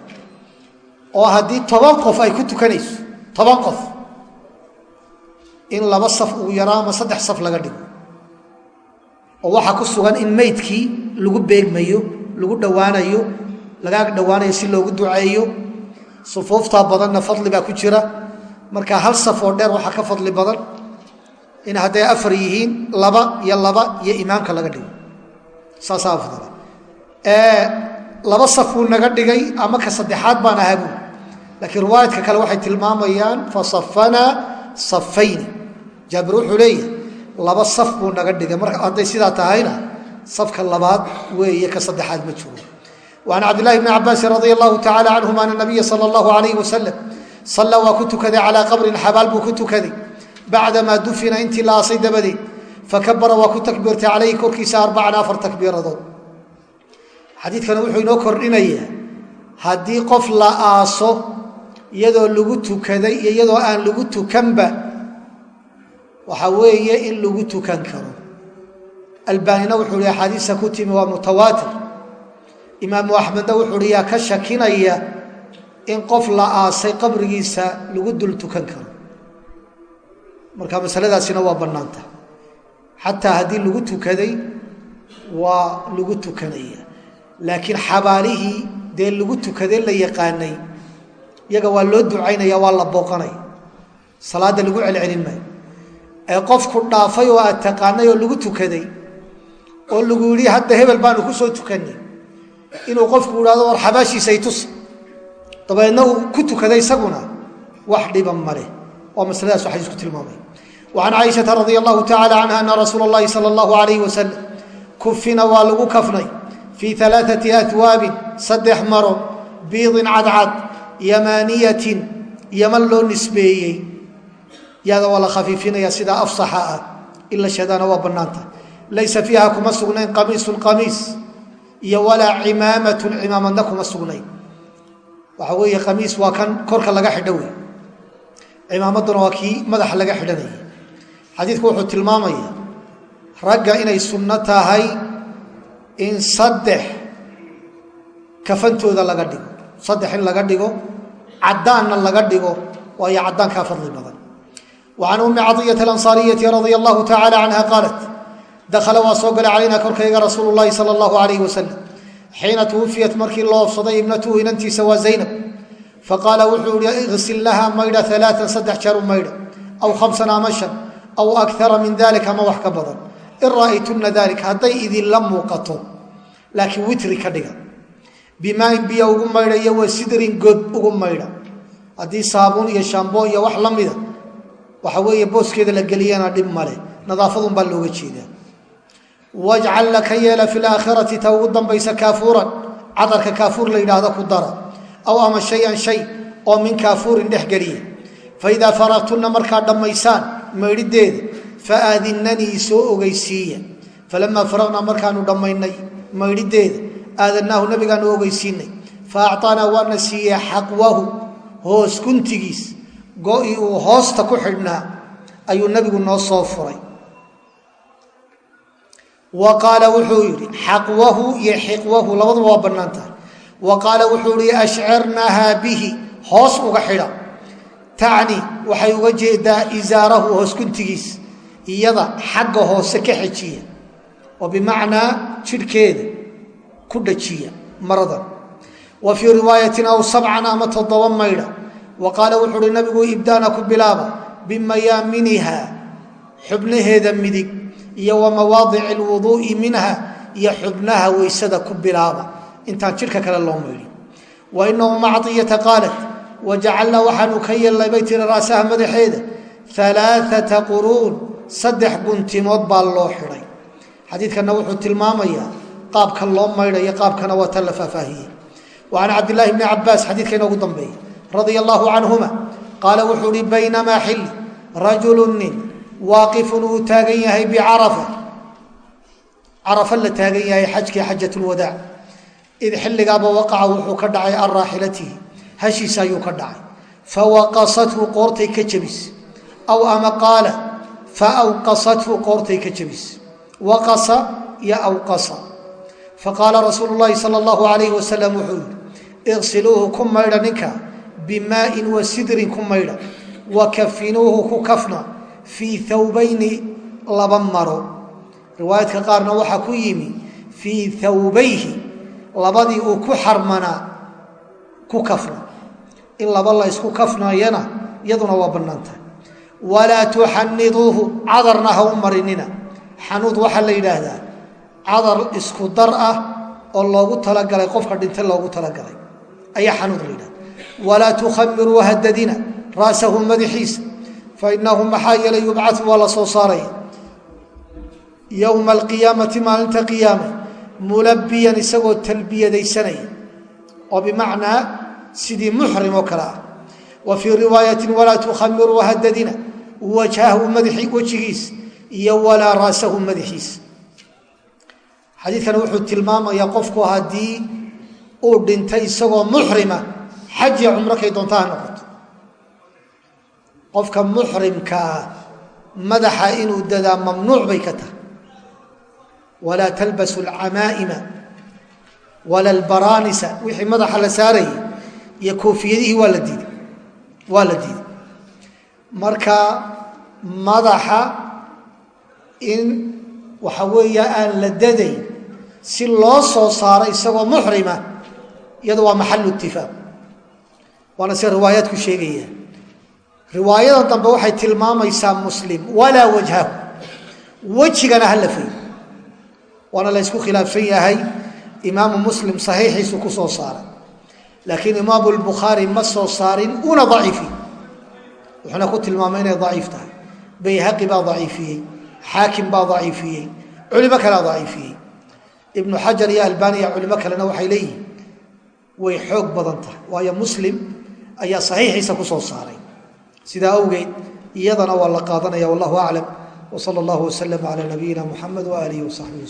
Oo haddii toban qof ay ku tukanayso toban qof in laba saf ugu yaraa ama saddex saf laga dhigo. Oo waxaa ku sugan in meydkii lagu beegmayo lagu dhowaanayo lagaag dhowaanayo si loogu duceeyo. Sufuuftaa badanna fadli baa ku jira. Marka hal saf oo dheer waxaa ka fadli badan in hadday afar yihiin laba iyo laba iyo imaamka laga dhigo. Saasaa afdala laba saf buu naga dhigay ama ka saddexaad baan ahaa buul laakiin riwaayadka kale waxay tilmaamayaan fasafanaa safayni jaabir wuxuu leeyahay laba saf buu naga dhigay. Mar hadday sidaa tahayna safka labaad weeye ka saddexaad ma jiro. Waan cabdilahi bni cabaasin radia allahu tacala canhuma ana nabiya sala allahu alayh wasalam salla waa ku tukaday calaa qabrin xabaal buu ku tukaday. Bacdamaa dufina intii la aasay dabadeed fakabara waa ku takbiirtay calayhi korkiisa arbacana afar takbiiradood. Xadiidkana wuxuu inoo kordhinayaa haddii qof la aaso iyadoo lagu tukaday iyo iyadoo aan lagu tukanba waxa weeye in lagu tukan karo. Albaanina wuxuu hi axaadiista ku timi waa mutawaatir. Imaamu axmedna wuxuu uhi yaa ka shakinaya in qof la aasay qabrigiisa lagu dul tukan karo? Marka masaladaasina waa bannaanta. Xataa haddii lagu tukaday waa lagu tukanaya. Laakiin xabaalihii dee lagu tukaday la yaqaanay iyaga waa loo ducaynaya waa la booqanaya salaadda lagu celcelin maayo ee qofku dhaafay oo aad taqaanay oo lagu tukaday oo lagu yidhi hadda hebel baanu ku soo tukanay inuu qofku idhahdo war xabaashiisay tusi dabeedna uu ku tukaday isaguna wax dhiban maleh waa masladaas waa xadiisku tilmaamay. Wacan caaishata radia allahu tacala canha ana rasuula اllahi sala allahu alayh wasalam kufina waa lagu kafnay fii alaaati ahwaabin saddex maro biidin cadcad yamaaniyatin yaman loo nisbeeyey yada waa la khafiifinaya sidaa afsaxa ah in la shadaana waa bannaanta. Laysa fiiha kuma sugnayn qamiisun qamiis. Iyo walaa cimaamatun cimaamadna kuma sugnayn. Waxa weeye qamiis waa kan korka laga xidho wey cimaamadduna waa kii madaxa laga xidhanaya xadiidku wuxuu tilmaamaya ragga inay sunno tahay in saddex kafantooda laga dhigo. Saddex in laga dhigo caddaanna laga dhigo waayo caddaankaa fadli badan wa can ummi cadiyata alansaariyati radia allahu tacala canha qaalat dakhala waa soo galay calayna korkayga rasuulu llahi sala allahu alayh wasalam xiina tuwufiyat markii loo obsaday ibnatuhu inantiisa waa zaynab faqaala wuxuu ihi igsil laha maydha alaaan saddex jeer u maydha aw khamsan ama shan aw akara min dalik ama wax ka badan in ra'aytuna dalik hadday idinla muuqato laakiin witri ka dhiga bimaain biyo ugu maydha iyo wa sidrin god ugu maydha haddii waxa weeye booskeeda la geliyana dhib male nadaafadun baa looga jeedaa. Wajcal laka yeela fi laakhirati ta ugu dambaysa kaafuuran. Cadarka kaafuur la yidhaahdo ku dara. Aw ama shay-an shay oo min kaafuurin dhex geliya. Faidaa faragtunna markaad dhammaysaan maydhideeda faaadinanii soo ogeysiiya falamaa faraqnaa markaanu dhammaynay maydhideeda aadanaahu nabigaanu ogeysiinay fa acطaanaa waana siiyey xaqwahu hoos guntigiis go-i uu hoosta ku xidhnaa ayuu nabigu noo soo furay. Wa qaala wuxuu yidhi xaqwahu iyo xiqwahu labaduba waa bannaan tahay. Wa qaala wuxuu ihi ashcirnahaa bihi hoos uga xidha. Tacni waxay uga jeedaa isaarahu hoos guntigiis iyada xagga hoose ka xejiya oo bimacnaa jidhkeeda ku dhajiya maradan. Wa fii riwaayatin aw sabcan ama toddoba maydha wa qaala wuxuu uhi nabigu ibdaana ku bilaaba bimayaaminiha xubnaheeda midig iyo wa mawaadici alwuduu'i minha iyo xubnaha weysada ku bilaaba intaan jidhka kale loo maydhin wa inahu macdiyata qaalat wajacalnaa waxaanu ka yeelnay bay tiri raasaha madaxeeda alaaata quruun saddex guntimood baa loo xidhay xadiidkanna wuxuu tilmaamayaa qaabka loo maydhayo qaabkana waa tan la faahfaahiyey wa can cabdillaahi bni cabaas xadiidka inoogu dambeeyey radia allaahu canhuma qaala wuxuu uhi baynamaa xilli rajulu nin waaqifun uu taagan yahay bicarafa carafa la taagan yahay xajkii xajat lwadaac id xilligaaba waqaca wuxuu ka dhacay can raaxilatihi hashiisa ayuu ka dhacay. Fawaqasathu qoortay ka jebis aw ama qaala faawqasathu qoortay ka jebis waqasa iyo awqasa. Faqaala rasuulu llaahi sala allahu alayhi wasalam wuxuu yihi iqsiluuhu ku maydha ninka bimaa'in wa sidrin ku maydha wa kafinuuhu ku kafna fii thawbayni laba maro riwaayadka qaarna waxaa ku yimi fii thawbayhi labadii uu ku xarmanaa ku kafna in laba la ysku kafnaayana iyaduna waa bannaantahay walaa tuxaniduuhu cadarna ha u marinina xanuud waxaa la yidhaahdaa cadar isku dar ah oo loogu talagalay qofka dhintay loogu talagalay ayaa xanuud la yidhahda walaa tukhamiruu hadadina ra'sahu madaxiisa fainahu maxaa yeelay yubcau waa la soo saaraya yowma alqiyaamati maalinta qiyaame mulabiyan isagoo talbiyadaysanaya oo bimacnaa sidii muxrim oo kale ah. Wa fii riwaayatin walaa tukhamiruu hadadina wajhahu madaxi wejigiis iyo walaa ra'sahu madaxiis. Xadiidkan wuxuu tilmaamayaa uu dhintay isagoo muxrima xaj iyo cumro kay noqoto. Qofka muxrimka ah madaxa inuu dadaa mamnuuc bay ka tahay. Walaa talbasu alcamaa'ima wala albaraanisa wixii madaxa la saarayay iyo koofiyadihii waa la diiday. Waa la diiday. Marka madaxa in waxa weeya aan la dadayn si loo soo saaro isagoo muxrima iyadu waa maxalu itifaaq waana se riwaayaadku sheegaya. Riwaayada dambe waxay tilmaamaysaa muslim walaa wajhahu. Wejigana ha la fay waana la ysku khilaafsan yahay imaamu muslim saxiixiisu ku soo saaray. Laakiin imaamu lbukhaari ma soo saarin una daciifi wuxuuna ku tilmaamay inay daciif tahay. Bayhaqi baa daciifiyey xaakim baa daciifiyey culimo kalea daciifiyey ibnu xajar iyo albaniya culimo kalena waxay leeyihiin way xoog badan tahay. Waayo muslim ayaa saxiixiisa ku soo saaray. Sidaa awgeed iyadana waa la qaadanaya wallahu aclam wsala allahu waslama cala nabiyina muxamed waaalihi wasaxbihi waslm